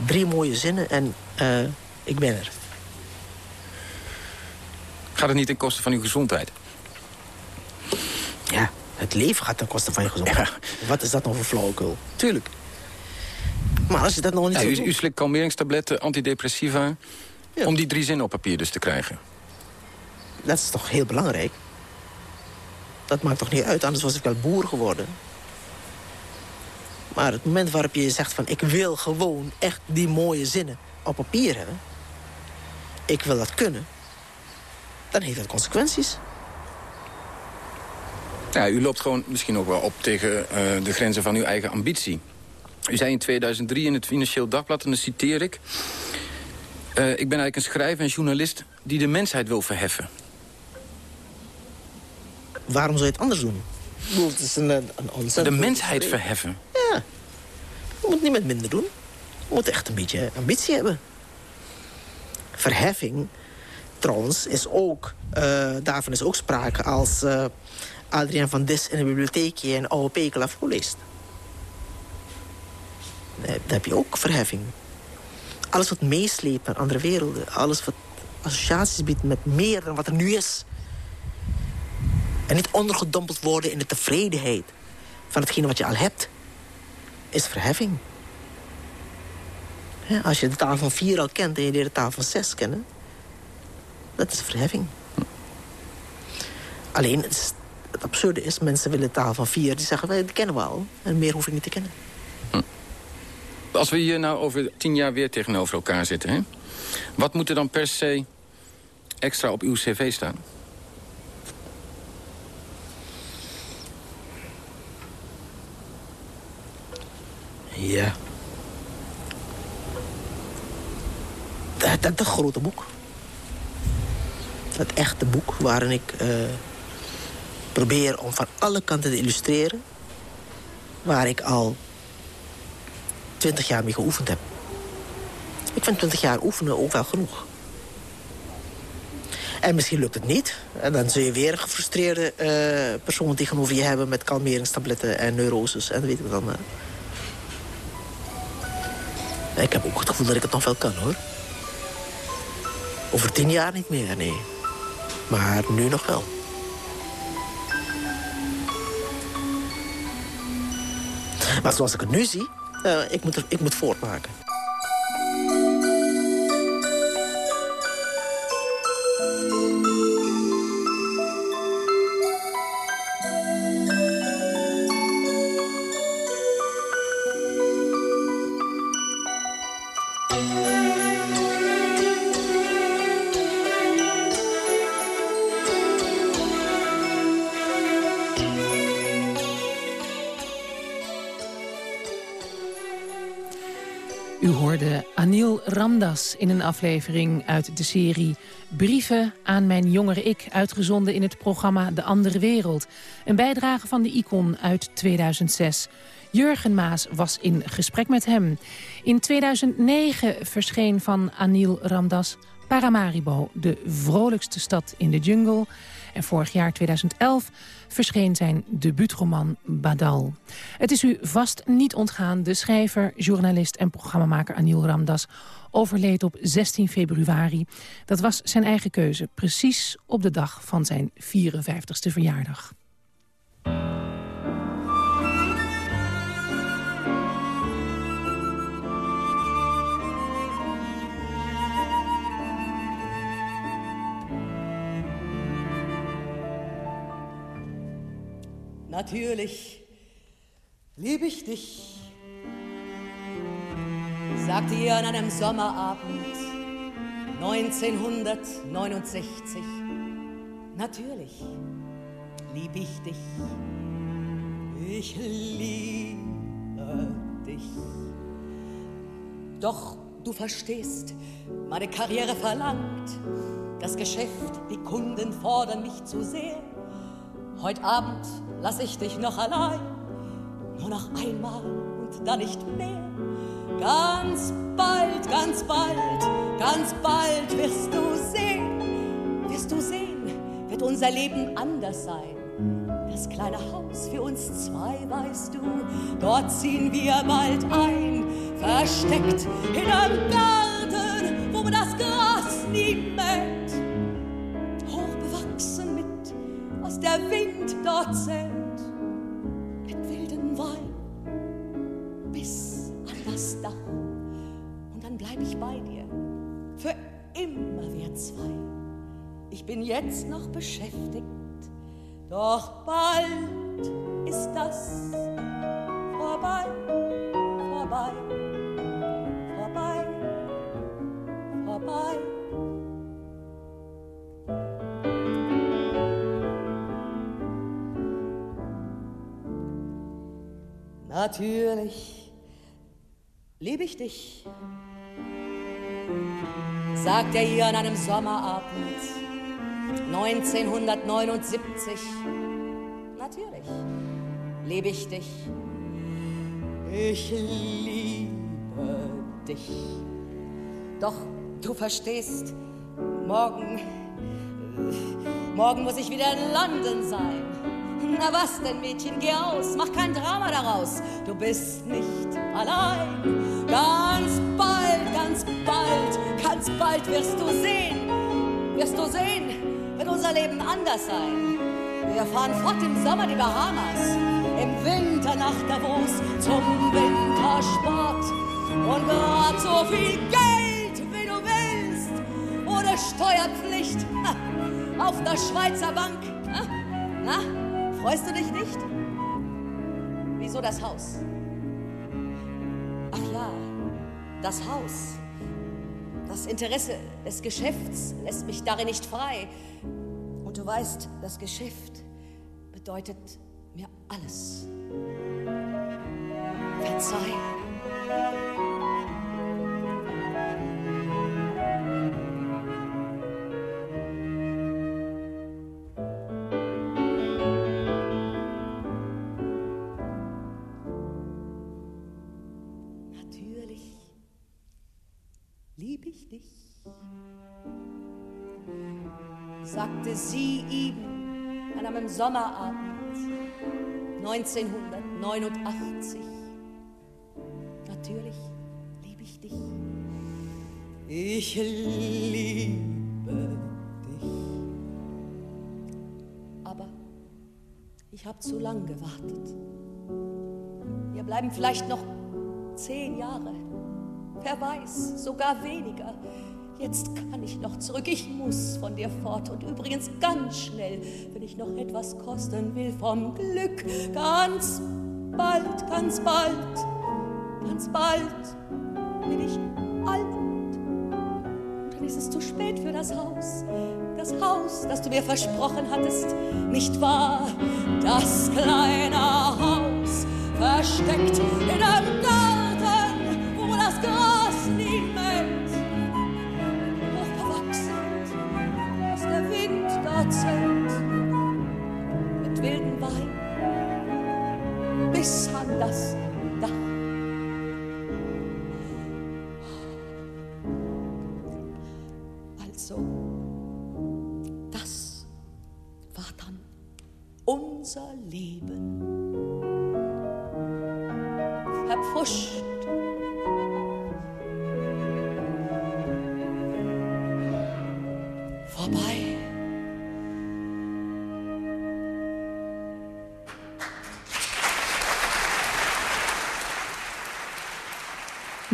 Speaker 6: Drie mooie zinnen en uh, ik ben er.
Speaker 7: Gaat het niet ten koste van uw gezondheid?
Speaker 6: Ja, het leven gaat ten koste van je gezondheid. Wat is dat nou voor flauwekul? Tuurlijk. Maar als je dat nog niet
Speaker 7: ja, u, u slikt kalmeringstabletten, antidepressiva... Ja. om die drie zinnen op papier dus te krijgen.
Speaker 6: Dat is toch heel belangrijk? Dat maakt toch niet uit, anders was ik wel boer geworden. Maar het moment waarop je zegt van... ik wil gewoon echt die mooie zinnen op papier hebben... ik wil dat kunnen... dan heeft dat consequenties.
Speaker 7: Ja, u loopt gewoon misschien ook wel op tegen uh, de grenzen van uw eigen ambitie. U zei in 2003 in het Financieel Dagblad, en dan citeer ik... Uh, ik ben eigenlijk een schrijver en journalist die de mensheid wil verheffen.
Speaker 6: Waarom zou je het anders doen? Het is een, een
Speaker 7: De mensheid verheffen?
Speaker 6: Je moet niet met minder doen. Je moet echt een beetje ambitie hebben. Verheffing, trouwens, is ook... Uh, daarvan is ook sprake als uh, Adriaan van Dis in de bibliotheekje... een oude Pekela voorleest. Dan heb je ook verheffing. Alles wat meesleept naar andere werelden. Alles wat associaties biedt met meer dan wat er nu is. En niet ondergedompeld worden in de tevredenheid van hetgene wat je al hebt. Is verheffing. als je de taal van vier al kent en je leert de taal van zes kennen... dat is verheffing. Alleen, het, absurde is, mensen willen de taal van vier... die zeggen, wij kennen we al en meer hoef ik niet te kennen. Hm.
Speaker 7: Als we hier nou over tien jaar weer tegenover elkaar zitten... Hè? wat moet er dan per se extra op uw cv staan?
Speaker 6: Ja. Dat, dat, dat grote boek. Dat echte boek waarin ik uh, probeer om van alle kanten te illustreren... waar ik al twintig jaar mee geoefend heb. Ik vind twintig jaar oefenen ook wel genoeg. En misschien lukt het niet. En dan zul je weer een gefrustreerde uh, persoon tegenover je hebben... met kalmeringstabletten en neuroses en weet ik dan... Ik heb ook het gevoel dat ik het nog wel kan, hoor. Over tien jaar niet meer, nee. Maar nu nog wel. Maar zoals ik het nu zie, uh, ik, moet er, ik moet voortmaken.
Speaker 4: Ramdas in een aflevering uit de serie Brieven aan mijn jongere ik... uitgezonden in het programma De Andere Wereld. Een bijdrage van de Icon uit 2006. Jurgen Maas was in gesprek met hem. In 2009 verscheen van Anil Ramdas Paramaribo... de vrolijkste stad in de jungle... En vorig jaar, 2011, verscheen zijn debuutroman Badal. Het is u vast niet ontgaan. De schrijver, journalist en programmamaker Anil Ramdas overleed op 16 februari. Dat was zijn eigen keuze, precies op de dag van zijn 54ste verjaardag.
Speaker 8: Natürlich liebe ich dich, sagte ihr an einem Sommerabend 1969. Natürlich liebe ich dich, ich liebe dich. Doch du verstehst, meine Karriere verlangt. Das Geschäft, die Kunden fordern mich zu sehr. Heute Abend lass ich dich noch allein, nur noch einmal und dann nicht mehr. Ganz bald, ganz bald, ganz bald wirst du sehen, wirst du sehen, wird unser Leben anders sein. Das kleine Haus für uns zwei, weißt du, dort ziehen wir bald ein, versteckt in einem Garten, wo man das Gras nie mäht. Hochbewachsen mit, was der Wind dort sät, bei dir, für immer wir zwei. Ich bin jetzt noch beschäftigt, doch bald ist das vorbei, vorbei, vorbei, vorbei. Natürlich liebe ich dich, sagt er ihr an einem Sommerabend 1979. Natürlich liebe ich dich. Ich liebe dich. Doch du verstehst, morgen, morgen muss ich wieder in London sein. Na was denn, Mädchen, geh aus, mach kein Drama daraus. Du bist nicht allein. Ganz bald, ganz bald, ganz bald wirst du sehen, wirst du sehen, wird unser Leben anders sein. Wir fahren fort im Sommer die Bahamas, im Winter nach Davos zum Wintersport. Und grad so viel Geld, wie du willst, ohne Steuerpflicht, auf der Schweizer Bank. Na, freust du dich nicht? Wieso das Haus? Ach ja, das Haus. Das Interesse des Geschäfts lässt mich darin nicht frei. Und du weißt, das Geschäft bedeutet mir alles. Verzeih. Lieb ich dich, sagte sie ihm an einem Sommerabend 1989. Natürlich liebe ich dich. Ich liebe dich. Aber ich habe zu lang gewartet. Wir bleiben vielleicht noch zehn Jahre. Wer weiß, sogar weniger. Jetzt kann ich noch zurück, ich muss von dir fort. Und übrigens ganz schnell, wenn ich noch etwas kosten will vom Glück. Ganz bald, ganz bald, ganz bald bin ich alt. Und dann ist es zu spät für das Haus. Das Haus, das du mir versprochen hattest, nicht wahr? Das kleine Haus, versteckt in einem Garten,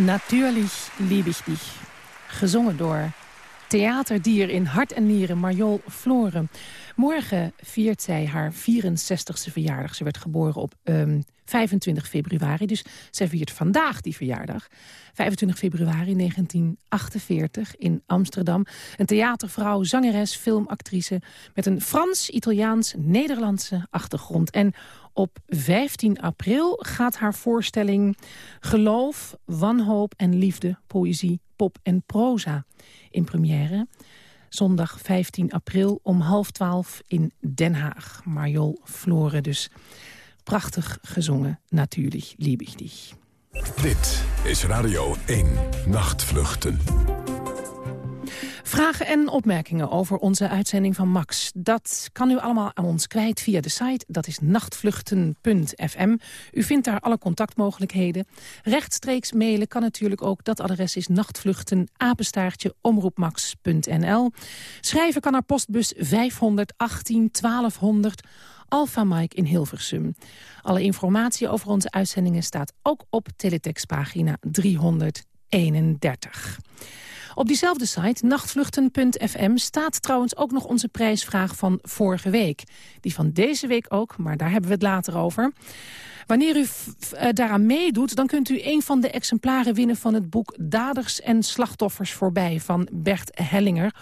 Speaker 4: Natuurlijk lieb ich dich. Gezongen door theaterdier in hart en nieren, Marjol Floren. Morgen viert zij haar 64ste verjaardag. Ze werd geboren op 25 ehm, februari, dus zij viert vandaag die verjaardag. 25 februari 1948 in Amsterdam. Een theatervrouw, zangeres, filmactrice... met een Frans-Italiaans-Nederlandse achtergrond. En op 15 april gaat haar voorstelling Geloof, Wanhoop en Liefde, Poëzie, Pop en Proza in première. Zondag 15 april om half twaalf in Den Haag. Marjol Floren dus. Prachtig gezongen, natuurlijk, lieb ich dich.
Speaker 2: Dit is Radio 1 Nachtvluchten.
Speaker 4: Vragen en opmerkingen over onze uitzending van Max. Dat kan u allemaal aan ons kwijt via de site. Dat is nachtvluchten.fm. U vindt daar alle contactmogelijkheden. Rechtstreeks mailen kan natuurlijk ook. Dat adres is nachtvluchten omroepmax.nl. Schrijven kan naar postbus 518 1200 Alpha Mike in Hilversum. Alle informatie over onze uitzendingen staat ook op teletextpagina 331. Op diezelfde site, nachtvluchten.fm, staat trouwens ook nog onze prijsvraag van vorige week. Die van deze week ook, maar daar hebben we het later over. Wanneer u eh, daaraan meedoet, dan kunt u een van de exemplaren winnen van het boek Daders en Slachtoffers voorbij van Bert Hellinger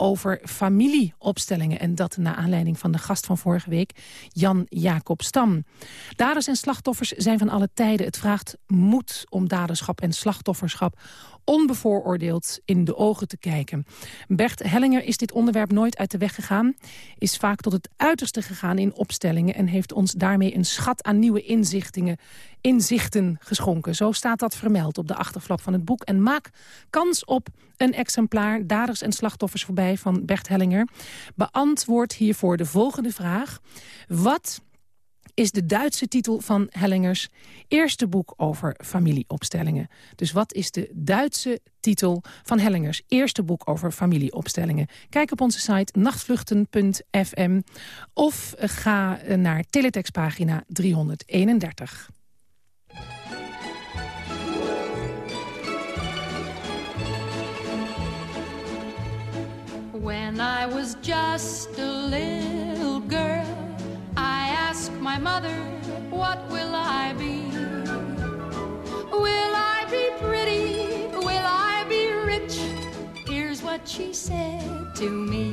Speaker 4: over familieopstellingen. En dat naar aanleiding van de gast van vorige week, Jan Jacob Stam. Daders en slachtoffers zijn van alle tijden. Het vraagt moed om daderschap en slachtofferschap onbevooroordeeld in de ogen te kijken. Bert Hellinger is dit onderwerp nooit uit de weg gegaan. Is vaak tot het uiterste gegaan in opstellingen... en heeft ons daarmee een schat aan nieuwe inzichtingen, inzichten geschonken. Zo staat dat vermeld op de achterflap van het boek. En maak kans op een exemplaar Daders en Slachtoffers voorbij van Bert Hellinger. Beantwoord hiervoor de volgende vraag. Wat is de Duitse titel van Hellingers eerste boek over familieopstellingen. Dus wat is de Duitse titel van Hellingers eerste boek over familieopstellingen? Kijk op onze site nachtvluchten.fm of ga naar teletextpagina 331. When I was just a little girl my mother, what will I be? Will I be pretty? Will I be rich? Here's what she said to me.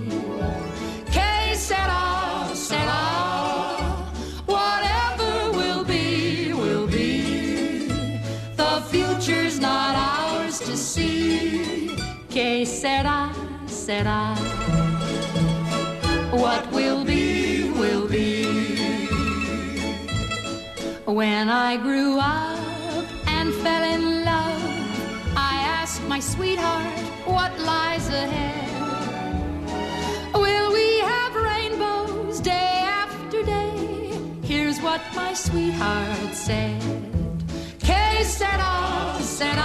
Speaker 4: Que sera, sera. Whatever will be, will be. The future's not ours to see. Que sera, sera. What will be, When I grew up and fell in love, I asked my sweetheart what lies ahead. Will we have rainbows day after day? Here's what my sweetheart said. Que sera, sera,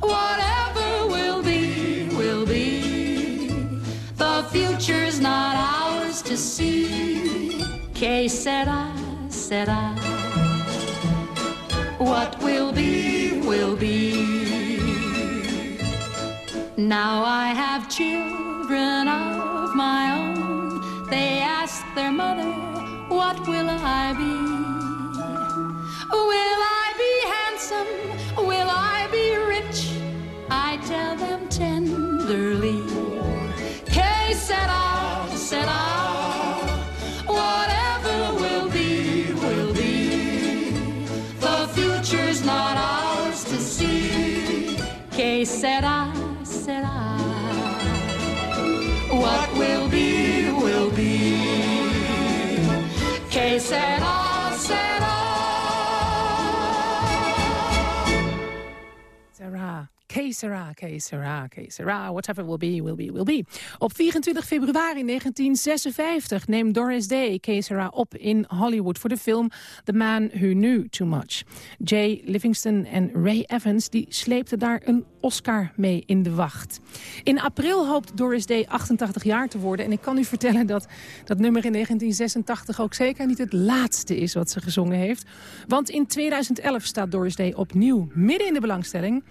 Speaker 4: whatever will be, will be. The future's not ours to see. Que sera, said I. What will be, will be. Now I have children of my own. They ask their mother, What will I be? Will Sera, que sera, whatever will be, will be, will be. Op 24 februari 1956 neemt Doris Day sera op in Hollywood voor de film The Man Who Knew Too Much. Jay Livingston en Ray Evans die sleepten daar een Oscar mee in de wacht. In april hoopt Doris Day 88 jaar te worden. En ik kan u vertellen dat dat nummer in 1986 ook zeker niet het laatste is wat ze gezongen heeft. Want in 2011 staat Doris Day opnieuw midden in de belangstelling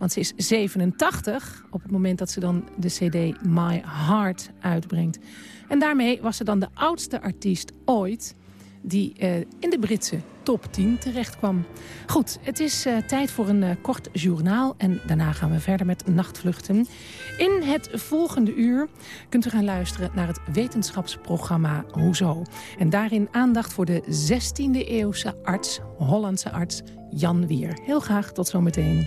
Speaker 4: Want ze is 87 op het moment dat ze dan de cd My Heart uitbrengt. En daarmee was ze dan de oudste artiest ooit die uh, in de Britse top 10 terecht kwam. Goed, het is uh, tijd voor een uh, kort journaal en daarna gaan we verder met nachtvluchten. In het volgende uur kunt u gaan luisteren naar het wetenschapsprogramma Hoezo. En daarin aandacht voor de 16e eeuwse arts, Hollandse arts Jan Wier. Heel graag tot zometeen.